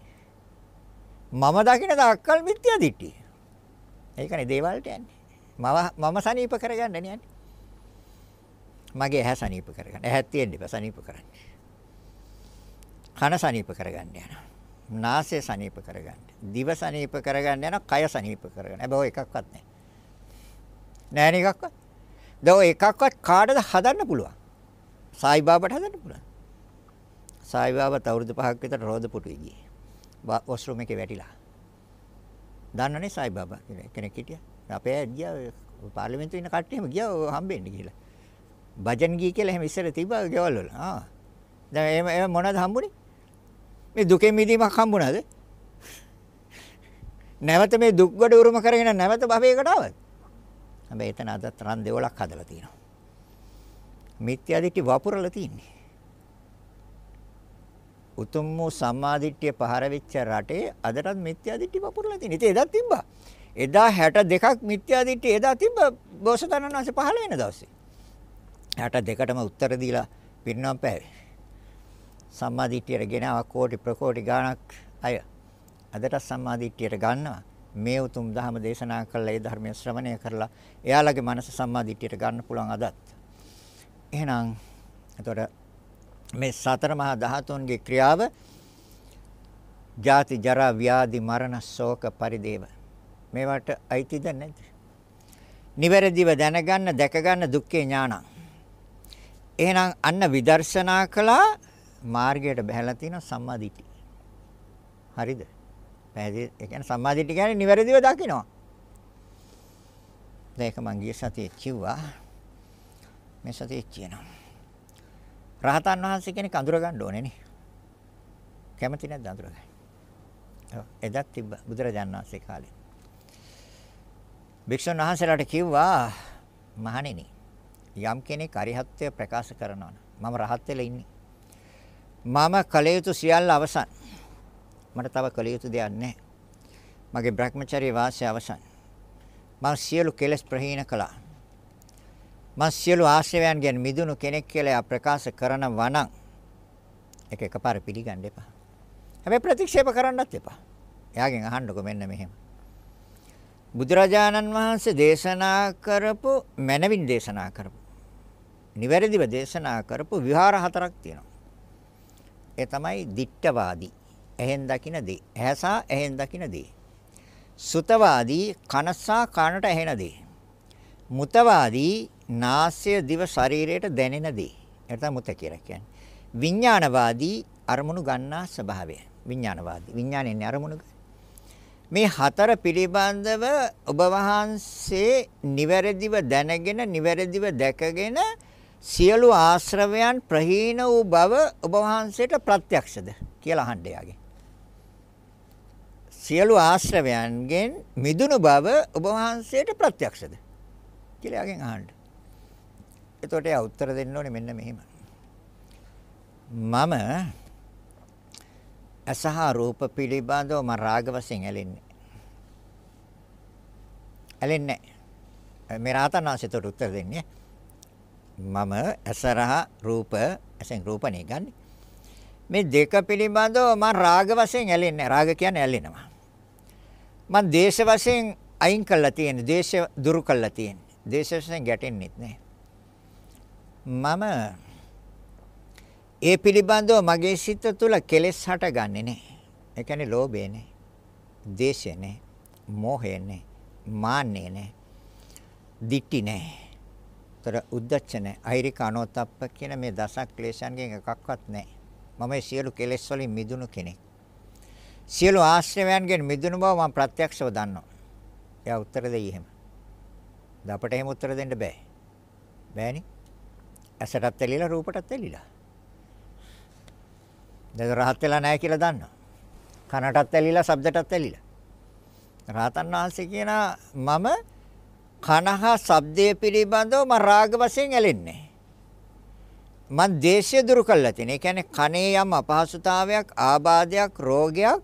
මම දකින තාක්කල් මිත්‍යා දිට්ඨිය. ඒකනේ දේවල්ට යන්නේ. මම මම සනීප කරගන්න යන්නේ. මගේ ඇහැ සනීප කරගන්න. ඇහත් තියෙන්න ඉප සනීප කරන්න. කන සනීප කරගන්න යනවා. නාසය සනීප කරගන්න. දිව සනීප කරගන්න යනවා. කය සනීප කරගන්න. හැබැයි ඔය එකක්වත් නැහැ. නෑනේ එකක්වත්. දැන් ඔය එකක්වත් කාටද හදන්න පුළුවන්? සායි බාබාට හදන්න පුළුවන්. සායි බාබාත් අවුරුදු 5ක් විතර රෝද පුටුවේ ගියේ. වොෂ්රූම් එකේ වැටිලා. දන්නනේ සායි බාබා කියලා කෙනෙක් හිටියා. අපේ ගියා පාර්ලිමේන්තුවේ ඉන්න කට්ටියම ගියා හම්බෙන්න කියලා. භජන් ගී කියලා එහෙම ඉස්සර තිබ්බා ගෙවල් වල. ආ. දැන් එහෙම එහෙම මොනවද හම්බුනේ? මේ දුකෙන් මිදීමක් හම්බුණාද? නැවත මේ දුක් ගොඩ උරුම කරගෙන නැවත භවයකට ආවද? හැබැයි එතන අද තරම් දෙවලක් හදලා තියෙනවා. මිත්‍යා දිට්ඨි වපුරලා තියෙන්නේ. උතුම් වූ සම්මාදිට්ඨිය පහර වෙච්ච රටේ අදටත් මිත්‍යා දිට්ඨි වපුරලා තියෙනවා. ඉතින් එදා තිබ්බා. එදා 62ක් මිත්‍යා දිට්ඨිය එදා තිබ්බ බෝසතාණන් වහන්සේ පහළ වෙන දවසේ. 62ටම උත්තර දීලා පිරිනවම් පෑවේ. සම්මාදිට්ඨියට ගෙනාව කෝටි ප්‍රකෝටි ගාණක් අය අදට සම්මාදිට්ඨියට ගන්නවා මේ උතුම් ධර්ම දේශනා කළා ඒ ධර්මයේ ශ්‍රවණය කරලා එයාලගේ මනස සම්මාදිට්ඨියට ගන්න පුළුවන් අදත් එහෙනම් එතකොට මේ සතර මහා ධාතුන්ගේ ක්‍රියාව ජාති ජරා ව්‍යාධි මරණ ශෝක පරිදේව මේවට අයිතිද නැද්ද? නිවැරදිව දැනගන්න දැකගන්න දුක්ඛේ ඥානං. එහෙනම් අන්න විදර්ශනා කළා මාර්ගයට බහැලා තියෙන සම්මාදිට්ඨිය. හරිද? පැහැදිලි. ඒ කියන්නේ සම්මාදිට්ඨිය කියන්නේ නිවැරදිව දකිනවා. දැන් ඒක මං ගිය සතියේ කිව්වා. මේ සතියේ කියනවා. රහතන් වහන්සේ කෙනෙක් අඳුර ගන්න ඕනේ නේ. කැමති නැද්ද අඳුර ගන්න? ඔව් එදත් තිබ්බ බුදුරජාණන් වහන්සේ කාලේ. භික්ෂුන් වහන්සේලාට කිව්වා මහණෙනි යම් කෙනෙක් අරිහත්ත්වය ප්‍රකාශ කරනවා මම රහත් වෙලා ඉන්නේ. මම කල යුතු සියල්ල අවසන්. මට තව කල යුතු දෙයක් නැහැ. මගේ Brahmacharya වාසය අවසන්. මම සියලු කෙලෙස් ප්‍රහීන කළා. මම සියලු ආශ්‍රයයන්ගෙන් මිදුණු කෙනෙක් කියලා ප්‍රකාශ කරනවා නම් ඒක එකපාර පිළිගන්න එපා. හැබැයි ප්‍රතික්ෂේප කරන්නත් එපා. එයාගෙන් අහන්නකො මෙන්න මෙහෙම. බුදුරජාණන් වහන්සේ දේශනා කරපු මනවින් දේශනා කරපු නිවැරදිව දේශනා කරපු විහාර හතරක් තියෙනවා. ඒ තමයි දිට්ඨවාදී. එහෙන් දකින දේ. ඇහසා එහෙන් දකින දේ. සුතවාදී කනසා කනට ඇහෙන දේ. මුතවාදී නාසය දිව ශරීරයට දැනෙන දේ. ඒක තමයි මුත කියලා කියන්නේ. විඥානවාදී අරමුණු ගන්නා ස්වභාවය. විඥානවාදී. විඥානයේ අරමුණු මේ හතර පිළිබඳව ඔබ වහන්සේ නිවැරදිව දැනගෙන නිවැරදිව දැකගෙන සියලු ආශ්‍රවයන් ප්‍රහීන වූ බව ඔබ වහන්සේට ප්‍රත්‍යක්ෂද කියලා අහන්න යාගේ. සියලු ආශ්‍රවයන්ගෙන් මිදුණු බව ඔබ වහන්සේට ප්‍රත්‍යක්ෂද කියලා යාගෙන් අහන්න. එතකොට එයා උත්තර දෙන්න ඕනේ මෙන්න මෙහෙම. මම අසහ රූප පිළිබඳව මම රාග වශයෙන් ඇලෙන්නේ. ඇලෙන්නේ නැහැ. මේ රාතන් වහන්සේට උත්තර දෙන්නේ. මම අසරහ රූප ඇසෙන් රූපණේ ගන්න. මේ දෙක පිළිබඳව මම රාග වශයෙන් ඇලෙන්නේ. රාග කියන්නේ ඇලෙනවා. මම දේශ වශයෙන් අයින් කළා තියෙන්නේ. දේශ දුරු කළා තියෙන්නේ. දේශ වශයෙන් ගැටෙන්නෙත් නැහැ. මම ඒ පිළිබඳව මගේ සිත තුළ කෙලෙස් හටගන්නේ නැහැ. ඒ කියන්නේ ලෝභය නැහැ. දේශය නැහැ. මෝහය නැහැ. මාන්නේ නැහැ. දික්ටි නැහැ. ତර උද්දච්ච නැහැ. අහිරික අනෝතප්ප කියන මේ දස ක්ලේශයන්ගෙන් එකක්වත් නැහැ. මම මේ සියලු කෙලෙස් වලින් මිදුණු කෙනෙක්. සියලු ආශ්‍රයයන්ගෙන් මිදුණු බව මම ප්‍රත්‍යක්ෂව දන්නවා. එයා උත්තර දෙයි එහෙම. අපට එහෙම උත්තර දෙන්න බෑ. බෑනේ. ඇසටත් ඇලිලා රූපටත් ඇලිලා. දැන් රහත් වෙලා නැහැ කියලා දන්නවා. කනටත් ඇලිලා, ශබ්දටත් ඇලිලා. රහතන් වහන්සේ කියන මම කනහා ශබ්දයේ පිළිබඳව මම රාග වශයෙන් ඇලෙන්නේ. මම දේශය දුරු කළා තියෙන. ඒ කියන්නේ කනේ යම් අපහසුතාවයක්, ආබාධයක්, රෝගයක්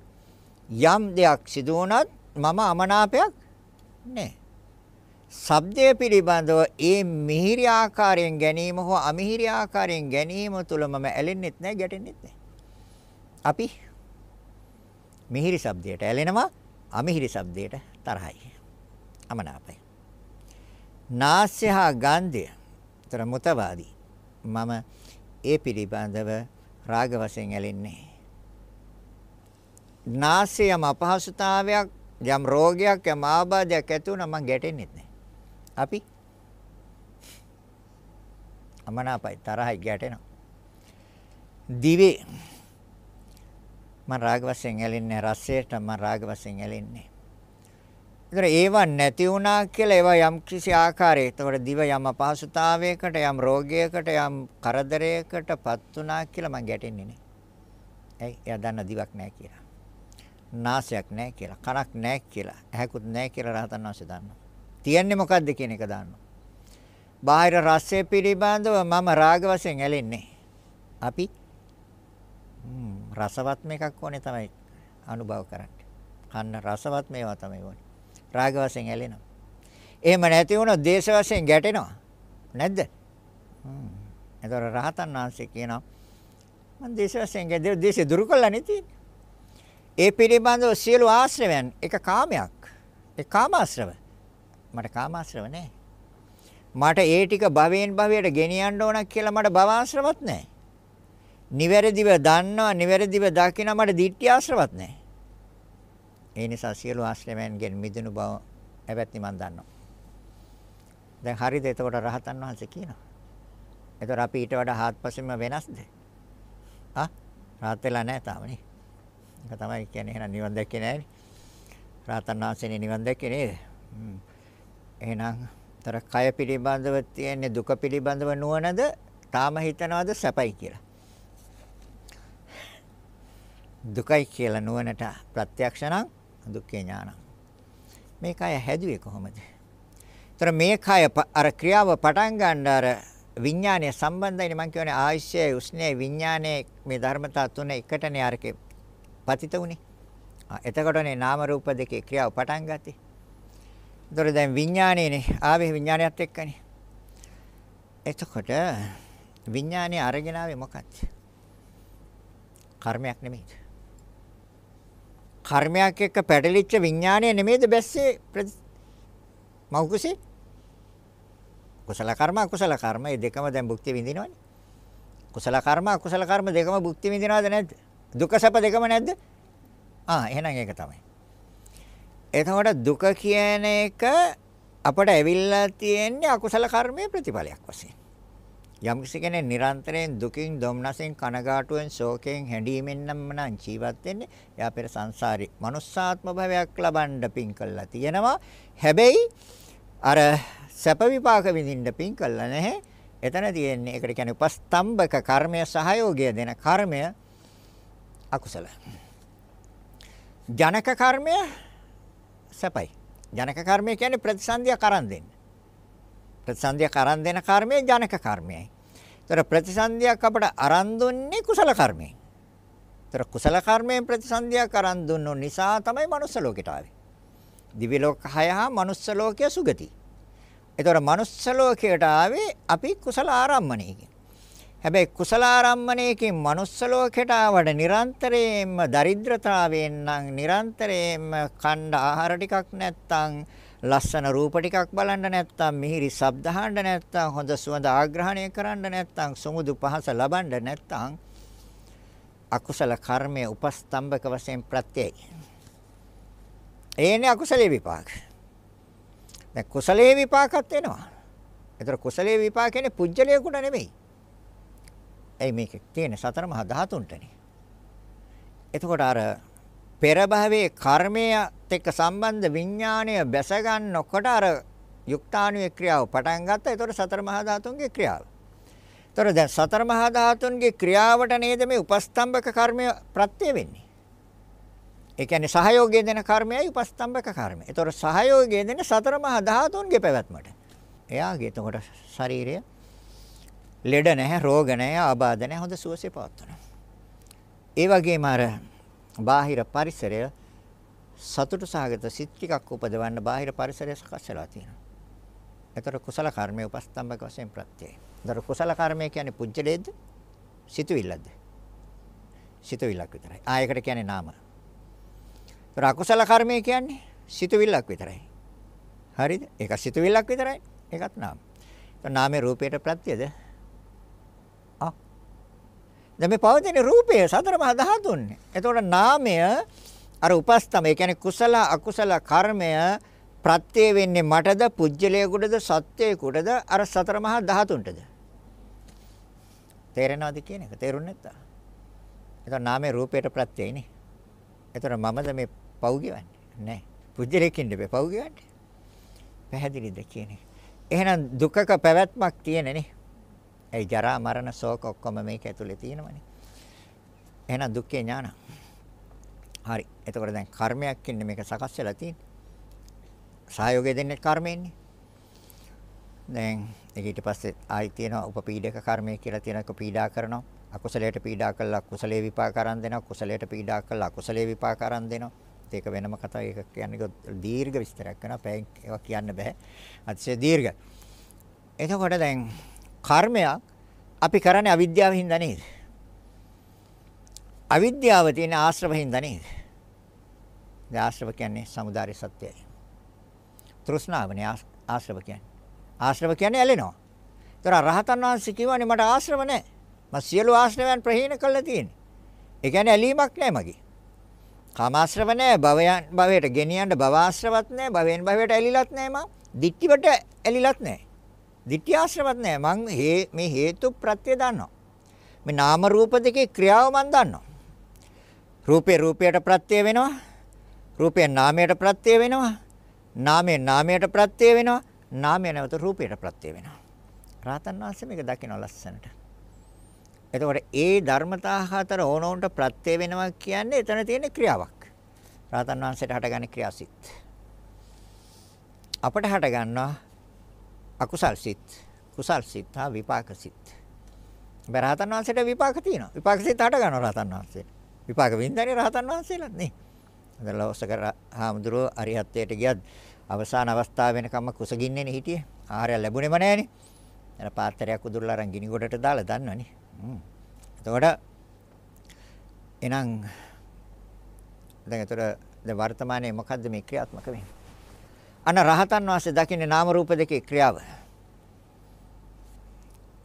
යම් දෙයක් සිදු වුණත් මම අමනාපයක් නැහැ. ශබ්දයේ පිළිබඳව ඒ මිහිරි ආකාරයෙන් ගැනීම හෝ අමිහිරි ආකාරයෙන් ගැනීම තුල මම ඇලෙන්නෙත් නැහැ, ගැටෙන්නෙත් නැහැ. අපි මිහිරි ශබ්දයට ඇලෙනවා අමිහිරි ශබ්දයට තරහයි. අමනාපයි. නාස්‍ය හා ගන්ධය. ତර මුතවාදී. මම ඒ පිළිබඳව රාග වශයෙන් ඇලෙන්නේ. නාසය යම් අපහසුතාවයක් යම් රෝගයක් යම් ආබාධයක් ඇති වුණා මම ගැටෙන්නේ නැහැ. අපි අමනාපයි තරහයි ගැටෙනවා. දිවේ මම රාග වශයෙන් ඇලෙන්නේ රසයට මම රාග වශයෙන් ඇලෙන්නේ. ඒතර ඒවා නැති වුණා කියලා ඒවා යම් කිසි ආකාරයකට ඒතකොට දිව යම් අපහසුතාවයකට යම් රෝගයකට යම් කරදරයකටපත් වුණා කියලා මම ගැටෙන්නේ නැහැ. ඇයි? එයා දන්න දිවක් නැහැ කියලා. නාසයක් නැහැ කියලා. කනක් නැහැ කියලා. ඇහැකුත් නැහැ කියලා රහතන් වහන්සේ දන්නවා. තියන්නේ මොකද්ද කියන එක දන්නවා. බාහිර රසය පිළිබඳව මම රාග වශයෙන් ඇලෙන්නේ. අපි රසවත් මේකක් ඕනේ තමයි අනුභව කරන්න. කන්න රසවත් මේවා තමයි ඕනේ. රාග වශයෙන් ඇලෙනවා. එහෙම නැති වුණොත් දේශ වශයෙන් ගැටෙනවා. නැද්ද? හ්ම්. එතකොට රහතන් වහන්සේ කියනවා මම දේශ වශයෙන් දේශේ දුරු කළා නේ තියෙන්නේ. ඒ පිළිබඳව සියලු ආශ්‍රවයන් එක කාමයක්. ඒ කාමාශ්‍රව. මට කාමාශ්‍රව නැහැ. මට ඒ ටික භවයෙන් භවයට ගෙනියන්න ඕන කියලා මට භවආශ්‍රවත් නැහැ. නිවැරදිව දන්නවා නිවැරදිව දකිනවා මට දිට්ඨි ආශ්‍රවත් නැහැ. ඒ නිසා සියලු ආශ්‍රමයන්ගෙන් මිදුණු බව හැබැයි මම දන්නවා. දැන් හරිද එතකොට රහතන් වහන්සේ කියනවා. එතකොට අපි ඊට වඩා හාත්පසින්ම වෙනස්ද? ආ රහත් වෙලා නැහැ තාම නේ. ඒක තමයි කියන්නේ එහෙනම් නිවන් දැක්කේ නැහැ නේ. රහතන් වහන්සේනේ නිවන් දැක්කේ නේද? එහෙනම් තර කය පිළිබඳව තියෙන දුක පිළිබඳව නුවණද තාම හිතනවද සැපයි කියලා? දුකයි කියලා නුවණට ප්‍රත්‍යක්ෂ නම් දුක්ඛේ ඥානං. මේ කය හැදුවේ කොහොමද? ତර මේ කය අර ක්‍රියාව පටන් ගන්න අර විඥානය සම්බන්ධයිනේ මම කියන්නේ ආයශ්‍යය උස්නේ විඥානයේ මේ ධර්මතා තුන එකටනේ අරකේ පතිත උනේ. එතකොටනේ නාම රූප දෙකේ ක්‍රියාව පටන් ගත්තේ. ඒතර දැන් විඥානයේනේ ආවේ විඥානයත් එක්කනේ. එතකොට විඥානයේ අරගෙන ආවේ මොකක්ද? කර්මයක් නෙමෙයිද? කර්මයක් එක්ක පැටලිච්ච විඥානය නෙමෙයිද බැස්සේ මෞකුසේ? කුසල කර්ම අකුසල කර්ම මේ දෙකම දැන් භුක්ති විඳිනවනේ. කුසල කර්ම අකුසල කර්ම දෙකම භුක්ති විඳිනවද නැද්ද? දුක සැප දෙකම නැද්ද? ආ එහෙනම් ඒක තමයි. එතකොට දුක කියන එක අපට ඇවිල්ලා තියෙන්නේ අකුසල කර්මයේ ප්‍රතිඵලයක් වශයෙන්. යම් කෙනෙක් නිරන්තරයෙන් දුකින්, දුම්නසෙන්, කනගාටුවෙන්, ශෝකයෙන්, හැඬීමෙන් නම් නම් ජීවත් වෙන්නේ, එයා පෙර සංසාරේ මනුස්සාත්ම භවයක් ලබන්න පින් කළා තියෙනවා. හැබැයි අර සැප විපාක විඳින්න පින් කළා නැහැ. එතන තියෙන්නේ ඒකට කියන්නේ උපස්තම්භක කර්මය සහයෝගය දෙන කර්මය අකුසල. ජනක කර්මය සැපයි. ජනක කර්මය කියන්නේ ප්‍රතිසන්දිය කරන් දෙන්න. ප්‍රතිසන්දිය කරන් දෙන කර්මය ජනක කර්මයයි. ඒතර ප්‍රතිසන්දියක් අපට අරන් දුන්නේ කුසල කර්මයෙන්. ඒතර කුසල කර්මයෙන් ප්‍රතිසන්දියක් අරන් දුන්නු නිසා තමයි මනුස්ස ලෝකෙට ආවේ. දිව්‍ය ලෝක 6 හා මනුස්ස ලෝකය සුගති. එතකොට manuss ලෝකයට ආවේ අපි කුසල ආරම්මණයකින්. හැබැයි කුසල ආරම්මණයකින් manuss ලෝකයට ආවට නිරන්තරයෙන්ම දරිද්‍රතාවයෙන් නම් නිරන්තරයෙන්ම කණ්ඩ ආහාර ටිකක් නැත්තම් ලස්සන රූප ටිකක් බලන්න නැත්තම් මිහිරි ශබ්ද අහන්න නැත්තම් හොඳ සුවඳ ආග්‍රහණය කරන්න නැත්තම් සුමුදු පහස ලබන්න නැත්තම් අකුසල කර්මයේ උපස්තම්භක වශයෙන් ප්‍රත්‍යයයි. ඒනේ අකුසලේ විපාක. දැන් කුසලයේ විපාකත් එනවා. ඒතර කුසලයේ විපාක කියන්නේ පුජ්‍යලයකට නෙමෙයි. එයි මේක තියෙන සතර මහා ධාතුන්ටනේ. එතකොට අර පෙර භවයේ කර්මයට එක්ක සම්බන්ධ විඥාණය බැස ගන්නකොට අර යුක්තාණුවේ ක්‍රියාව පටන් ගත්තා. ඒතකොට සතර මහා ධාතුන්ගේ ක්‍රියාව. ඒතකොට දැන් සතර මහා ධාතුන්ගේ ක්‍රියාවට නේද මේ උපස්තම්භක කර්මය ප්‍රත්‍ය වෙන්නේ. ඒ කියන්නේ සහයෝගය දෙන කර්මයයි උපස්තම්භක කර්මය. ඒතකොට සහයෝගය දෙන සතර මහා ධාතුන්ගේ පැවැත්මට. එයාගේ එතකොට ශරීරය ලෙඩ නැහැ, රෝග නැහැ, ආබාධ නැහැ, හොඳ සුවසේ පවත්වනවා. ඒ වගේම අර බාහිර පරිසරය සතුට සහගත සිත් ටිකක් උපදවන්න බාහිර පරිසරය සකස් වෙලා තියෙනවා. ඒතර කුසල කර්මයේ උපස්තම්භක වශයෙන් ප්‍රත්‍යයයි. ඒතර කුසල කර්මය කියන්නේ පුජ්‍යලේද? සිතුවිල්ලද? සිතුවිල්ලක් විතරයි. ආ ඒකට කියන්නේ නාම. ඒතර අකුසල කර්මය කියන්නේ සිතුවිල්ලක් විතරයි. හරිද? ඒක සිතුවිල්ලක් විතරයි. ඒකත් නාම. ඒතර නාමයේ රූපයට ප්‍රත්‍යද? ආ. දැන් මේ පවතින රූපය සතර මහා ධාතුන්නේ. එතකොට නාමය අර උපස්තම ඒ කියන්නේ කුසල අකුසල කර්මය ප්‍රත්‍ය වෙන්නේ මටද පුජ්‍යලයකටද සත්‍යයකටද අර සතර මහා ධාතුන්ටද තේරෙනවද කියන එක තේරුන්නේ නැත්තා එතකොට නාමයේ රූපයට ප්‍රත්‍යයනේ එතකොට මමද මේ පව් ගෙවන්නේ නැහැ. පුජ්‍යලෙකින් දෙපේ පව් ගෙවන්නේ. පැහැදිලිද කියන්නේ. එහෙනම් දුකක පැවැත්මක් තියෙනනේ. ඒ ජරා මරණ ශෝක ඔක්කොම මේක ඇතුලේ තියෙනවනේ. එහෙනම් දුක්ඛේ ඥාන. හරි. එතකොට දැන් කර්මයක් ඉන්නේ මේක සකස් වෙලා තියෙන්නේ. සහයෝගය දෙන්නේ කර්මෙන්නේ. දැන් ඒක ඊට පස්සේ ආයි තියෙනවා උපපීඩක කර්මය කියලා තියෙනක පීඩා කරනවා. අකුසලයට පීඩා කළා කුසලයේ විපාක අරන් දෙනවා. කුසලයට පීඩා කළා අකුසලයේ විපාක අරන් දෙනවා. ඒක වෙනම කතාවක්. ඒක කියන්නේ දීර්ඝ විස්තරයක් කරනවා. පැයෙන් ඒවා කියන්න බෑ. අතිශය දීර්ඝයි. එතකොට දැන් කර්මයක් අපි කරන්නේ අවිද්‍යාව හින්දා නේද? අවිද්‍යාව තියෙන ආශ්‍රව හින්දා නේද? ඒ ආශ්‍රව කියන්නේ samudāri සත්‍යයි. තෘෂ්ණාවනේ ආශ්‍රව කියන්නේ. ආශ්‍රව කියන්නේ ඇලෙනවා. ඒතර රහතන් වහන්සේ කියවනේ මට ආශ්‍රව නැහැ. මම සියලු ආශ්‍රවයන් ප්‍රහීන කළා තියෙන්නේ. ඒ කියන්නේ ඇලීමක් නැහැ මගේ. කාමාශ්‍රව නැහැ, භවයන් භවයට ගෙනියන්න භවආශ්‍රවත් නැහැ, භවෙන් භවයට ඇලිලත් නැහැ මම. දික්ටිවට ඇලිලත් නැහැ. දිට්ඨි ආශ්‍රවත් නැහැ. මං මේ හේතු ප්‍රත්‍ය දන්නවා. මේ නාම රූප දෙකේ ක්‍රියාව මන් දන්නවා. රූපේ රූපයට ප්‍රත්‍ය වෙනවා. රූපේ නාමයට ප්‍රත්‍ය වෙනවා. නාමේ නාමයට ප්‍රත්‍ය වෙනවා. නාමය නැවත රූපයට ප්‍රත්‍ය වෙනවා. රාතන් වහන්සේ මේක දකින්න ලස්සනට. එතකොට ඒ ධර්මතා හතර ඕනෝන්ට ප්‍රත්‍ය වෙනවා කියන්නේ එතන තියෙන ක්‍රියාවක්. රාතන් වහන්සේට හටගන්න ක්‍රියාසිත. අපට හටගන්නවා අකුසල් සිත්, කුසල් සිත් හා විපාක සිත්. බරහතන් වහන්සේට විපාක තියෙනවා. විපාක සිත් හට ගන්නවා රහතන් වහන්සේට. විපාක වින්දනේ රහතන් වහන්සේලාත් නේ. දලවසකර හාමුදුරුවෝ අරිහත්ත්වයට ගියත් අවසාන අවස්ථාව වෙනකම්ම කුසගින්නේනේ හිටියේ. ආහාරය ලැබුණේම නැහනේ. එන පාත්‍රයක් උදුරලා අරන් ගිනි ගොඩට දාලා දන්නවනේ. හ්ම්. එතකොට එහෙනම් දැන් එතකොට දැන් වර්තමානයේ මොකද්ද මේ ක්‍රියාත්මක වෙන්නේ? අන රහතන් වහන්සේ දකින්නේ නාම රූප දෙකේ ක්‍රියාව.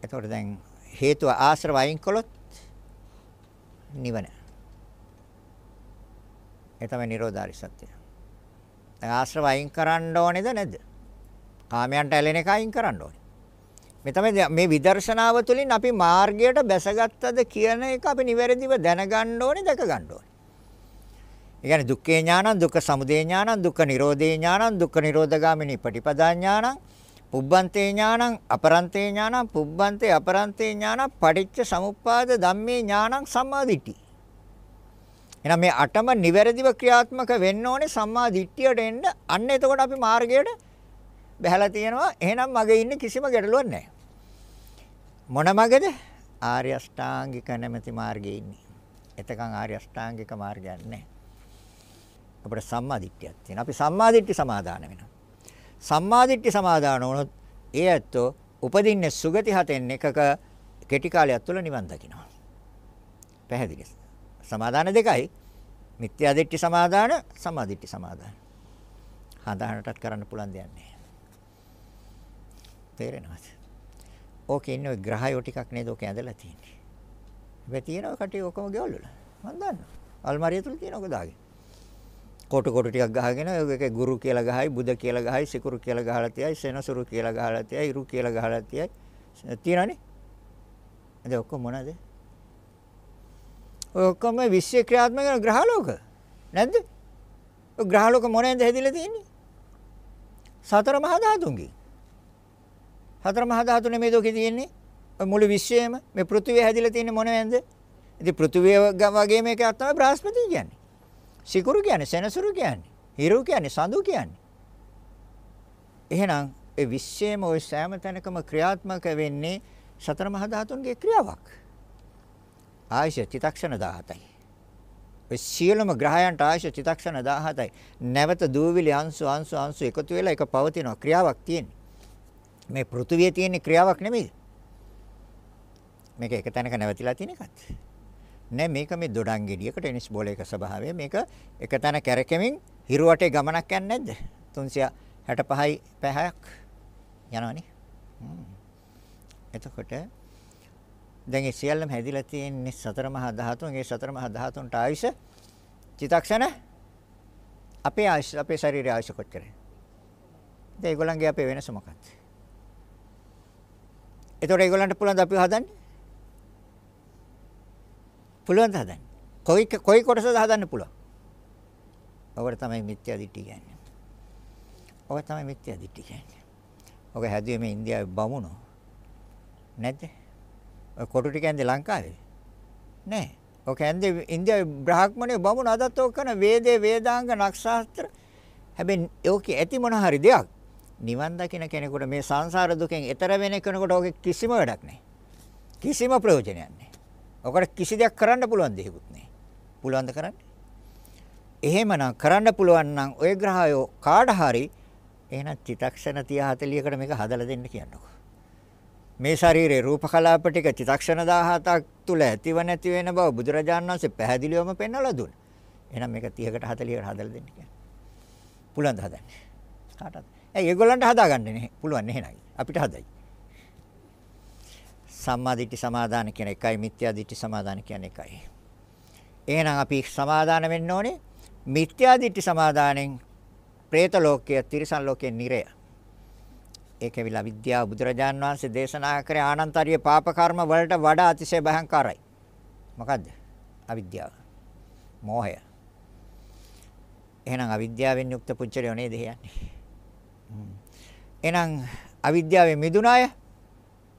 එතකොට දැන් හේතුව ආශ්‍රව අයින් කළොත් නිවන. ඒ තමයි නිරෝධාරි සත්‍යය. දැන් ආශ්‍රව අයින් කරන්න ඕනේද නැද්ද? කාමයන්ට ඇලෙන එක අයින් කරන්න ඕනේ. මේ තමයි මේ විදර්ශනාව තුළින් අපි මාර්ගයට බැසගත්තද කියන එක අපි නිවැරදිව දැනගන්න ඕනේ, දැක ගන්න ඕනේ. ඒ කියන්නේ දුක්ඛේ ඥානං, දුක්ඛ සමුදය ඥානං, දුක්ඛ නිරෝධේ ඥානං, දුක්ඛ නිරෝධගාමිනී පටිපදා ඥානං, පුබ්බන්තේ ඥානං, අපරන්තේ ඥානං, පුබ්බන්තේ අපරන්තේ ඥානං, පටිච්ච සමුප්පාද ධම්මේ ඥානං සම්මාදිට්ඨි. එහෙනම් මේ අටම නිවැරදිව ක්‍රියාත්මක වෙන්න ඕනේ සම්මා දිට්ඨියට එන්න. අන්න එතකොට අපි මාර්ගයට බහැලා තියෙනවා. එහෙනම් මගේ ඉන්නේ කිසිම ගැටලුවක් නැහැ. මොන මගේද? ආර්ය අෂ්ටාංගික නැමැති මාර්ගයේ ඉන්නේ. එතකන් ආර්ය අෂ්ටාංගික මාර්ගයක් නැහැ. අපිට සම්මා දිට්ඨියක් තියෙනවා. අපි සම්මා දිට්ඨි සමාදාන වෙනවා. සම්මා දිට්ඨි සමාදාන වුණොත් ඒ ඇත්තෝ උපදින්නේ සුගති හතෙන් එකක කෙටි කාලයක් තුළ නිවන් දකිනවා. පැහැදිලිද? සමාදාන දෙකයි. මිත්‍යා දිට්ඨි සමාදාන, සම්මා දිට්ඨි සමාදාන. හදානටත් කරන්න පුළුවන් දෙයක් නෑ. තේරෙනවද? ඕකේ ඉන්න ඔය ග්‍රහයෝ ටිකක් නේද ඕක ඇඳලා තියෙන්නේ. හැබැයි තියෙනවා කටේ ඔකම ගෙවල් වල. මම දන්නවා. අල්මාරිය තුල තියෙන ඔක දාගෙන. කොට කොට ටිකක් ගහගෙන ඒකේ ගුරු කියලා ගහයි, බුද කියලා ගහයි, සිකුරු කියලා ගහලා තියයි, සෙනසුරු කියලා ගහලා තියයි, ඉරු කියලා ගහලා තියයි. තියෙනනේ. එද ඔක්කොම මොනවද? ඔය ඔක්කොම විශ්ව ක්‍රියාත්මක කරන ග්‍රහලෝක. නැද්ද? ඔය ග්‍රහලෝක මොනෙන්ද හැදිලා තියෙන්නේ? සතර මහා ධාතුන්ගෙන්. හතර මහා ධාතුනේ මේ ලෝකේ තියෙන්නේ. මුළු විශ්වයේම මේ පෘථිවිය හැදිලා තියෙන්නේ මොනෙන්ද? ඉතින් පෘථිවිය වගේ මේකක් තමයි බ්‍රහස්පති කියන්නේ. සිකුරු කියන්නේ සෙනසුරු කියන්නේ. හිරු කියන්නේ සඳු කියන්නේ. එහෙනම් ඒ විශ්වයේම ওই සෑම තැනකම ක්‍රියාත්මක වෙන්නේ සතර මහා ධාතුන්ගේ ක්‍රියාවක්. ආයශ චිතක්ෂණ 17යි. ඔය සියලුම ග්‍රහයන්ට ආයශ චිතක්ෂණ 17යි. නැවත දූවිලි අංශු අංශු අංශු එකතු වෙලා එක පවතින ක්‍රියාවක් තියෙන්නේ. මේ පෘථුවියේ තියෙන ක්‍රියාවක් නෙමෙයි. මේක එක තැනක නැවතිලා තියෙන එකත්. නෑ මේක මේ දොඩම් ගෙඩියක ටෙනිස් බෝලයක ස්වභාවය. මේක එක තැන කැරකෙමින් හිරු වටේ ගමනක් යන්නේ නැද්ද? 365යි පැහැයක් යනවනේ. එතකොට දැන් ඒ සියල්ලම හැදිලා තියෙන්නේ සතර මහා ධාතුන්. ඒ සතර මහා ධාතුන්ට ආයුෂ චිතක්ෂණ අපේ ආයුෂ අපේ ශරීරයේ ආයුෂ කොච්චරද? දැන් ඒගොල්ලන්ගේ අපේ වෙනස මොකක්ද? එතකොට ඒගොල්ලන්ට පුළුවන් ද අපිව හදන්න? පුළුවන් ද හදන්න? කොයි කොයි කොටසද හදන්න පුළුවන්? ඔකට තමයි මිත්‍යා දිට්ඨිය කියන්නේ. ඔක තමයි මිත්‍යා දිට්ඨිය කියන්නේ. ඔක හැදුවේ මේ ඉන්දියාවේ බමුණෝ. නැද්ද? ඔය කොටු ටික ඇන්දේ ලංකාවේ? නෑ. ඔක ඇන්දේ ඉන්දියාවේ බ්‍රාහ්මණය බමුණ අදත් ඔක කරන වේදේ වේදාංග නක්ෂාස්ත්‍ර. හැබැයි ඕකේ ඇති මොන හරි දෙයක්. නිවන් දකින කෙනෙකුට මේ සංසාර දුකෙන් එතර වෙන කෙනෙකුට ඔගේ කිසිම වැඩක් නැහැ. කිසිම ප්‍රයෝජනයක් නැහැ. ඔකට කිසි දෙයක් කරන්න පුළුවන් දෙයක්වත් නැහැ. පුළුවන්ද කරන්න? එහෙමනම් කරන්න පුළුවන් නම් ওই ග්‍රහයෝ කාට හරි එහෙනම් චිතක්ෂණ 30 40කට මේක හදලා දෙන්න කියන්නකෝ. මේ ශරීරේ රූප කලාප ටික චිතක්ෂණ 17ක් තුල ඇතිව නැති වෙන බව බුදුරජාණන් වහන්සේ පැහැදිලිවම පෙන්වලා දුන්නා. එහෙනම් මේක 30කට 40කට හදලා දෙන්න කියන්නේ. පුළුවන් ද හදන්න? කාටද? ඒ ඒගොල්ලන්ට හදාගන්න නේ. පුළුවන් නේ අපිට හදයි. සම්මා දිට්ඨි සමාදාන කියන එකයි මිත්‍යා දිට්ඨි සමාදාන කියන එකයි. එහෙනම් අපි සමාදාන වෙන්න ඕනේ මිත්‍යා දිට්ඨි සමාදානෙන් പ്രേත ලෝකයේ තිරිසන් ලෝකයේ නිරය. ඒකෙවිලා විද්‍යාව බුදුරජාන් වහන්සේ දේශනා කරේ ආනන්තරීය පාප කර්ම වලට වඩා අතිශය භයංකාරයි. මොකද්ද? අවිද්‍යාව. මෝහය. එහෙනම් අවිද්‍යාවෙන් යුක්ත පුච්චලියෝ නේද කියන්නේ? එහෙනම් අවිද්‍යාවෙන් මිදුණ අය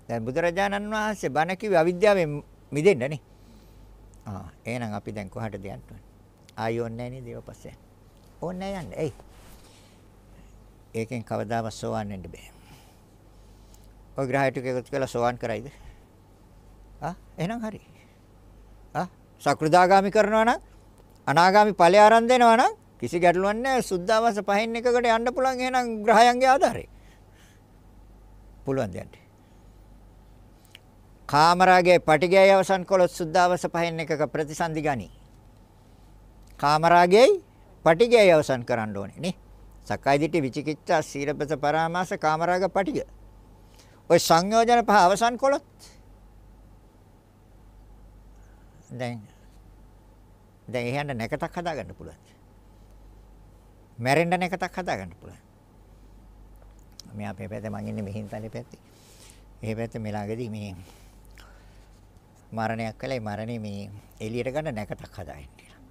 දැන් බුදුරජාණන් වහන්සේ බණ කිව්වේ අවිද්‍යාවෙන් මිදෙන්න නේ. ආ එහෙනම් අපි දැන් කොහටද යන්න ඕනේ? ආයෝන්නේ නැහැ නේද ඒවපස්සේ. ඕන්නේ නැහැ යන්නේ. එයි. ඒකෙන් කවදාවත් සෝවන් වෙන්න බෑ. ඔය ග්‍රහය ටික එකතු කරලා සෝවන් කරයිද? ආ එහෙනම් හරි. ආ සකෘදාගාමි කරනවා නම් අනාගාමි ඵලය ආරම්භ දෙනවා නම් කිසි ගැටලුවක් නැහැ. සුද්ධාවාස පහෙන් එකකට යන්න පුළුවන් එහෙනම් ග්‍රහයන්ගේ ආධාරය. පුළුවන් දෙයක්. කාමරාගේ පටිගය අවසන් කළොත් සුද්ධාවාස පහෙන් එකක ප්‍රතිසන්දි ගනි. කාමරාගේ පටිගය අවසන් කරන්න ඕනේ නේ. සක්කාය දිට්ඨි විචිකිච්ඡා සීලබත පරාමාස කාමරාග පටිග. ওই සංයෝජන පහ අවසන් කළොත් දැන් දැන් එහෙන්න නැකතක් හදාගන්න පුළුවන්. මැරෙන්න නැකතක් හදාගන්න පුළුවන්. මේ අපේ පැත්තේ මං ඉන්නේ මෙහින් තලේ පැත්තේ. ඒ පැත්තේ මේ ළඟදී මේ මරණයක් කළේ මරණේ මේ එළියට ගන්න නැකතක් හදාගෙන කියලා.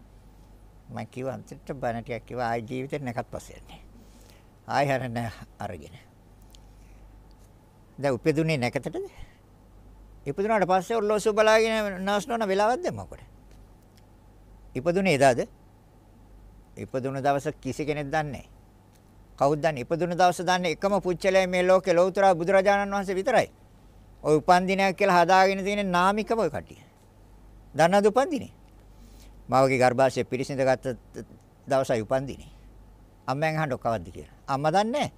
මම කිව්වා අන්තිමට බණ ටිකක් කිව්වා ආයි ජීවිතේ නැකත් පස්සේ යන්නේ. ආයි හරන අරගෙන. දැන් උපෙදුනේ නැකතටද? ඉපදුනාට පස්සේ ඔරලෝසු බලාගෙන නර්ස් නෝන වෙලාවක් දැම්ම මොකද? ඉපදුනේ එදාද? ඉපදුන දවස කිසි කෙනෙක් දන්නේ නැහැ. කවුද දන්නේ? ඉපදුන දවස දන්නේ එකම පුච්චලයි මේ ලෝකේ ලෞතර බුදුරජාණන් වහන්සේ විතරයි. ඔය උපන් දිනයක් කියලා හදාගෙන තියෙන නාමිකම ඔය කට්ටිය. දන්නවද උපන් දිනේ? මාවගේ ගර්භාෂයේ පිරිසිඳ ගත්ත දවසයි උපන් දිනේ. අම්මෙන් අහන්න කවද්ද කියලා. අම්මා දන්නේ නැහැ.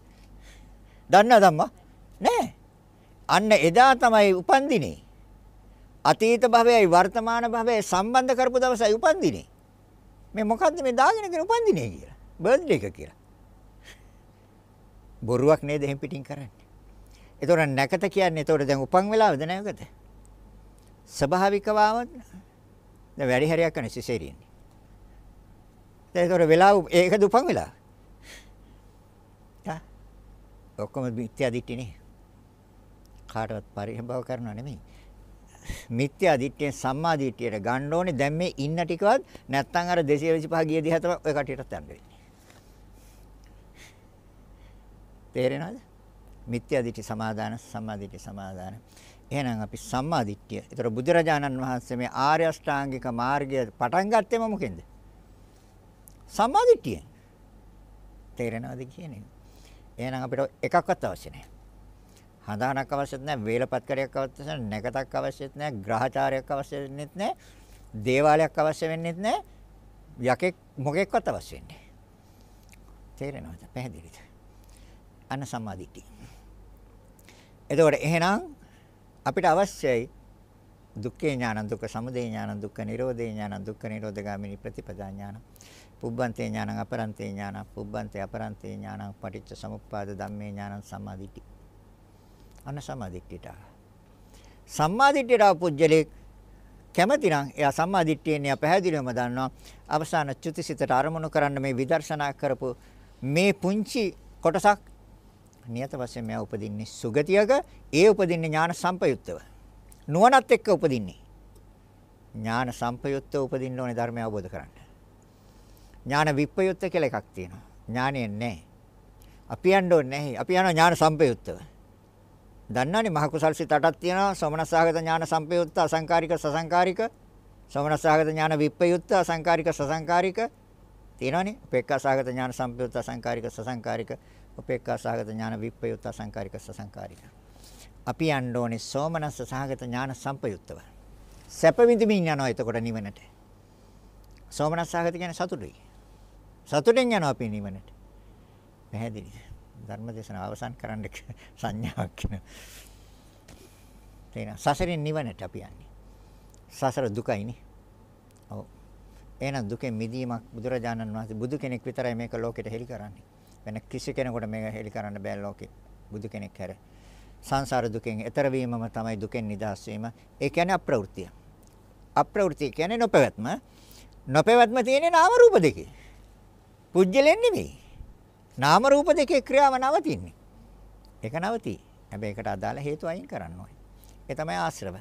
දන්නවද අම්මා? නැහැ. අන්න එදා තමයි උපන් දිනේ. අතීත භවයයි වර්තමාන භවයයි සම්බන්ධ කරපු දවසයි උපන් දිනේ. මේ මොකද්ද මේ දාගෙන කියන උපන්දිනේ කියලා. බර්ත්ඩේ එක කියලා. බොරුවක් නේද එහෙන් පිටින් කරන්නේ. ඒතොර නැකත කියන්නේ ඒතොර දැන් උපන් වෙලාවද නැකත? ස්වභාවිකව ආවද? දැන් වැඩි හරියක් කරන සිසේරියන්නේ. දැන් ඒතොර වෙලාව ඒකද උපන් වෙලා? තා ඔක්කොම මිත්‍යා දිට්ඨිනේ. කාටවත් පරිභව කරනව නෙමෙයි. මිත්‍යා දිට්ඨියෙන් සම්මා දිට්ඨියට ගන්න ඕනේ. දැන් මේ ඉන්න ටිකවත් නැත්තම් අර 225 ගිය දිහා තමයි ඔය කටියටත් යන්න වෙන්නේ. තේරෙනවද? මිත්‍යා දිට්ඨි සමාදාන සම්මා දිට්ඨි සමාදාන. එහෙනම් අපි සම්මා දිට්ඨිය. ඒතර බුදුරජාණන් වහන්සේ මේ ආර්ය අෂ්ටාංගික මාර්ගය පටන් ගත්තේම මොකෙන්ද? සම්මා දිට්ඨියෙන්. තේරෙනවද කියන්නේ? එහෙනම් අපිට එකක්වත් අවශ්‍ය නැහැ. හදානක් අවශ්‍යත් නැහැ, වේලපත් කරයක් අවශ්‍යත් නැහැ, නැකතක් අවශ්‍යත් නැහැ, ග්‍රහචාරයක් අවශ්‍ය වෙන්නේත් නැහැ, දේවාලයක් අවශ්‍ය වෙන්නේත් නැහැ, යකෙක් මොකෙක්වත් අවශ්‍ය වෙන්නේ නැහැ. තේරෙනවද? පැහැදිලිද? අන්න සම්මාදිට්ඨිය. එතකොට එහෙනම් අපිට අවශ්‍යයි දුක්ඛේ ඥානං දුක්ඛ සමුදය ඥානං දුක්ඛ නිරෝධේ ඥානං දුක්ඛ නිරෝධගාමිනී ප්‍රතිපදා ඥානං පුබ්බන්තේ ඥානං අපරන්තේ ඥානං පුබ්බන්තේ අපරන්තේ ඥානං පටිච්ච සමුප්පාද ධම්මේ ඥානං සම්මාදිට්ඨිය අන්න සම්මාදිට්ඨියට ආවා. සම්මාදිට්ඨියට ආව පුජ්‍යලේ කැමති නම් එයා සම්මාදිට්ඨියෙන් එයා පැහැදිලිවම දන්නවා අවසාන චුතිසිතට අරමුණු කරන්න මේ විදර්ශනා කරපු මේ පුංචි කොටසක් නියත වශයෙන් මෙයා උපදින්නේ සුගතියක ඒ උපදින්නේ ඥාන සම්පයුක්තව. නුවණත් එක්ක උපදින්නේ. ඥාන සම්පයුක්තව උපදින්න ඕනේ ධර්මය අවබෝධ කරගන්න ඥාන විප්‍රයුක්ත කියලා එකක් තියෙනවා. ඥානය නැහැ. අපි යන්න ඕනේ නැහැ. අපි යනවා ඥාන සම්පයුක්තව. දන්නවනේ මහ කුසල් සිත 8ක් තියෙනවා. සෝමනස්සහගත ඥාන සම්පයුත්ත අසංකාරික සසංකාරික. සෝමනස්සහගත ඥාන විප්පයුත්ත අසංකාරික සසංකාරික. තියෙනවනේ. උපේක්ඛාසහගත ඥාන සම්පයුත්ත අසංකාරික සසංකාරික. උපේක්ඛාසහගත ඥාන විප්පයුත්ත අසංකාරික සසංකාරික අපි යන්න ඕනේ සෝමනස්ස සහගත ඥාන සම්පයුත්තව සැප විඳින්මින් යනවා එතකොට නිවනට සෝමනස්සහගත කියන්නේ සතුටුයි සතුටෙන් යනවා අපි නිවනට පැහැදිලිද ධර්ම දේශනාව අවසන් කරන්න *laughs* සංඥාවක් කියන. තේරෙනවද? සසරින් නිවනට අපි යන්නේ. සසර දුකයිනේ. ඔව්. එහෙනම් දුකෙන් මිදීමක් බුදුරජාණන් වහන්සේ බුදු කෙනෙක් විතරයි මේක ලෝකෙට හෙළි කරන්නේ. වෙන කිසි කෙනෙකුට මේක හෙළි කරන්න බෑ ලෝකෙ. බුදු කෙනෙක් හැර. සංසාර දුකෙන් එතර වීමම තමයි දුකෙන් නිදහස් වීම. ඒ කියන්නේ අප්‍රවෘත්තිය. අප්‍රවෘත්තිය කියන්නේ නොපැවැත්ම. නොපැවැත්ම තියෙන්නේ නාම රූප දෙකේ. පුජ්‍යලෙන් නෙමෙයි. නාම රූප දෙකේ ක්‍රියාව නවතින්නේ. ඒක නවතී. හැබැයි ඒකට අදාළ හේතු අයින් කරන්න ඕනේ. ඒ තමයි ආශ්‍රව.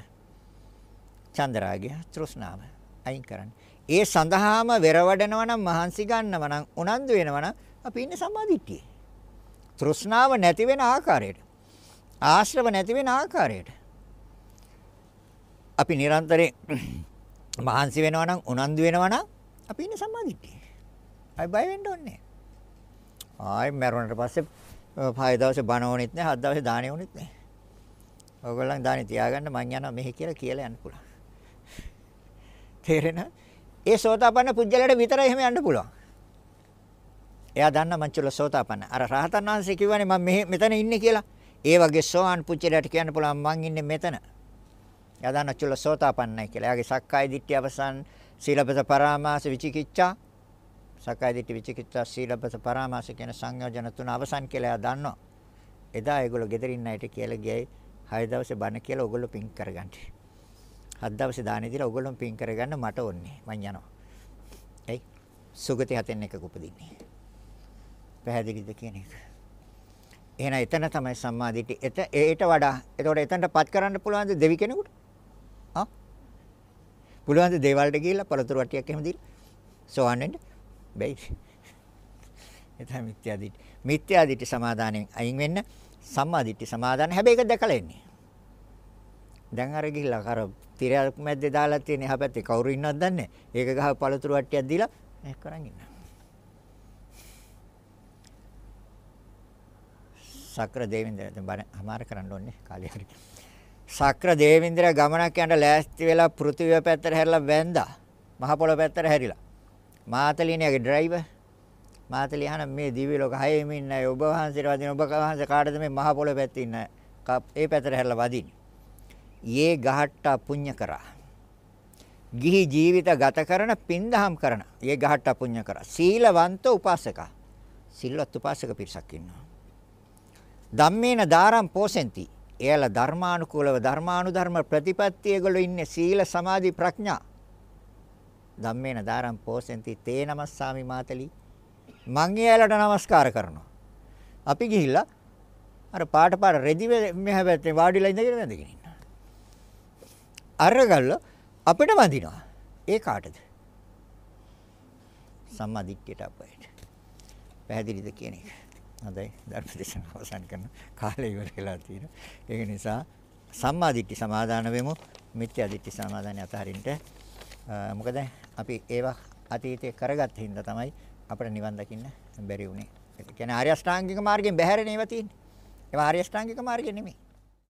චන්දරාගය, තෘෂ්ණාව අයින් කරන්න. ඒ සඳහාම වෙරවඩනවා නම් මහන්සි ගන්නව නම් උනන්දු වෙනවා නම් අපි ඉන්නේ සම්මාදිට්ඨියේ. තෘෂ්ණාව නැති වෙන ආකාරයට. ආශ්‍රව නැති වෙන ආකාරයට. අපි නිරන්තරයෙන් මහන්සි වෙනවා නම් උනන්දු වෙනවා නම් අපි ඉන්නේ සම්මාදිට්ඨියේ. අය බය වෙන්න ඕනේ. ආයෙ මරුණට පස්සේ පහය දවසේ බණ ඕනෙත් නැහැ, හත් දවසේ දාණේ ඕනෙත් නැහැ. ඔයගොල්ලන් දාණේ තියාගන්න මං යනවා මෙහි කියලා කියලා යන්න පුළුවන්. තේරෙනවද? ඒ සෝතාපන්න පුජ්‍යලයට විතරයි එහෙම යන්න පුළුවන්. එයා දන්න මං චුල්ල සෝතාපන්න. අර රහතන් වහන්සේ කිව්වනේ මම මෙහෙ මෙතන ඉන්නේ කියලා. ඒ වගේ සෝවාන් පුජ්‍යලයට කියන්න පුළුවන් මං ඉන්නේ මෙතන. එයා දන්න චුල්ල සෝතාපන්නයි කියලා. එයාගේ සක්කාය දිට්ඨිය අවසන් සීලබත පරාමාස විචිකිච්ඡා සක්කාය දිට්ඨි විචිකිච්ඡා සීලබත පරාමාස කියන සංයෝජන තුන අවසන් කියලා එයා දන්නවා. එදා ඒගොල්ලෝ ගෙදරින් නැයිට කියලා ගියයි හය දවසේ බණ කියලා ඕගොල්ලෝ පින් කරගන්න. හත් දවසේ දානේ දීලා ඕගොල්ලෝ පින් කරගන්න මට ඕනේ. මං යනවා. එයි සුගති හතෙන් එකක උපදින්නේ. පැහැදිලිද කියන එක. එහෙනම් එතන තමයි සම්මාදිට්ඨි. එත ඒට වඩා එතකොට එතනටපත් කරන්න පුළුවන්ද දෙවි කෙනෙකුට? ආ? පුළුවන්ද දේවල්ට ගිහිල්ලා පළතුරු වටියක් එහෙම දීලා? සෝවන් වෙන්න? බැයි. එතන මිත්‍යාදිට්ඨි. මිත්‍යාදිට්ඨි සමාදානෙන් අයින් වෙන්න සම්මාදිට්ඨි සමාදාන හැබැයි ඒක දැකලා ඉන්නේ. දැන් අර ගිහිල්ලා අර තිරයක් මැද්දේ දාලා තියෙන එහා පැත්තේ කවුරු ඉන්නවද දන්නේ ඒක ගහ පළතුරු වට්ටියක් දීලා මේක කරන් ඉන්න. සක්‍ර දේවින්ද්‍ර දැන් බණ අමාර කරන්න ඕනේ කාලේ හරි. සක්‍ර දේවින්ද්‍ර ගමනක් යන ලෑස්ති වෙලා පෘථිවිය පැත්තට හැරිලා වැන්දා. මහ පොළොව පැත්තට හැරිලා. මාතලිනියගේ ඩ්‍රයිවර් මාතලිය අහන මේ දිව්‍ය ලෝක හයෙම ඉන්නේ ඔබ වහන්සේට වදින ඔබ වහන්සේ කාටද මේ මහ පොළොව පැත්තේ ඉන්න ඒ පැත්තට හැරිලා වදින්නේ. යේ ගහට්ට පුඤ්ඤ කරා. ගිහි ජීවිත ගත කරන පින්දහම් කරන. යේ ගහට්ට පුඤ්ඤ කරා. සීලවන්ත උපාසක. සිල්වත් උපාසක පිරිසක් ඉන්නවා. ධම්මේන දාරම් පෝසෙන්ති. එයාලා ධර්මානුකූලව ධර්මානුධර්ම ප්‍රතිපත්ති ඒගොල්ලෝ ඉන්නේ සීල සමාධි ප්‍රඥා. ධම්මේන දාරම් පෝසෙන්ති තේ නමස්සාමි මාතලි. මං එයාලට নমස්කාර කරනවා. අපි ගිහිල්ලා අර පාට පාට රෙදි මෙහා පැත්තේ වාඩිලා ඉඳගෙන වැඳගෙන ඉන්නවා. අරගල්ල අපිට වඳිනවා. ඒ කාටද? සම්මා දිට්ඨියට අපයට. පැහැදිලිද කියන එක. හොඳයි ධර්මදේශන අවසන් කරන කාලය ඉවර වෙලා තියෙනවා. ඒක නිසා සම්මා දිට්ඨි සමාදාන වෙමු. මිත්‍යා දිට්ඨි සමාදාන අතහරින්න. මොකද අපි ඒවා අතීතයේ කරගත්ත හින්දා තමයි අපිට නිවන් දකින්න බැරි වුණේ. ඒ කියන්නේ ආර්ය අෂ්ටාංගික මාර්ගයෙන් බැහැරනේ ඒවා තියෙන්නේ. ඒවා ආර්ය අෂ්ටාංගික මාර්ගය නෙමෙයි.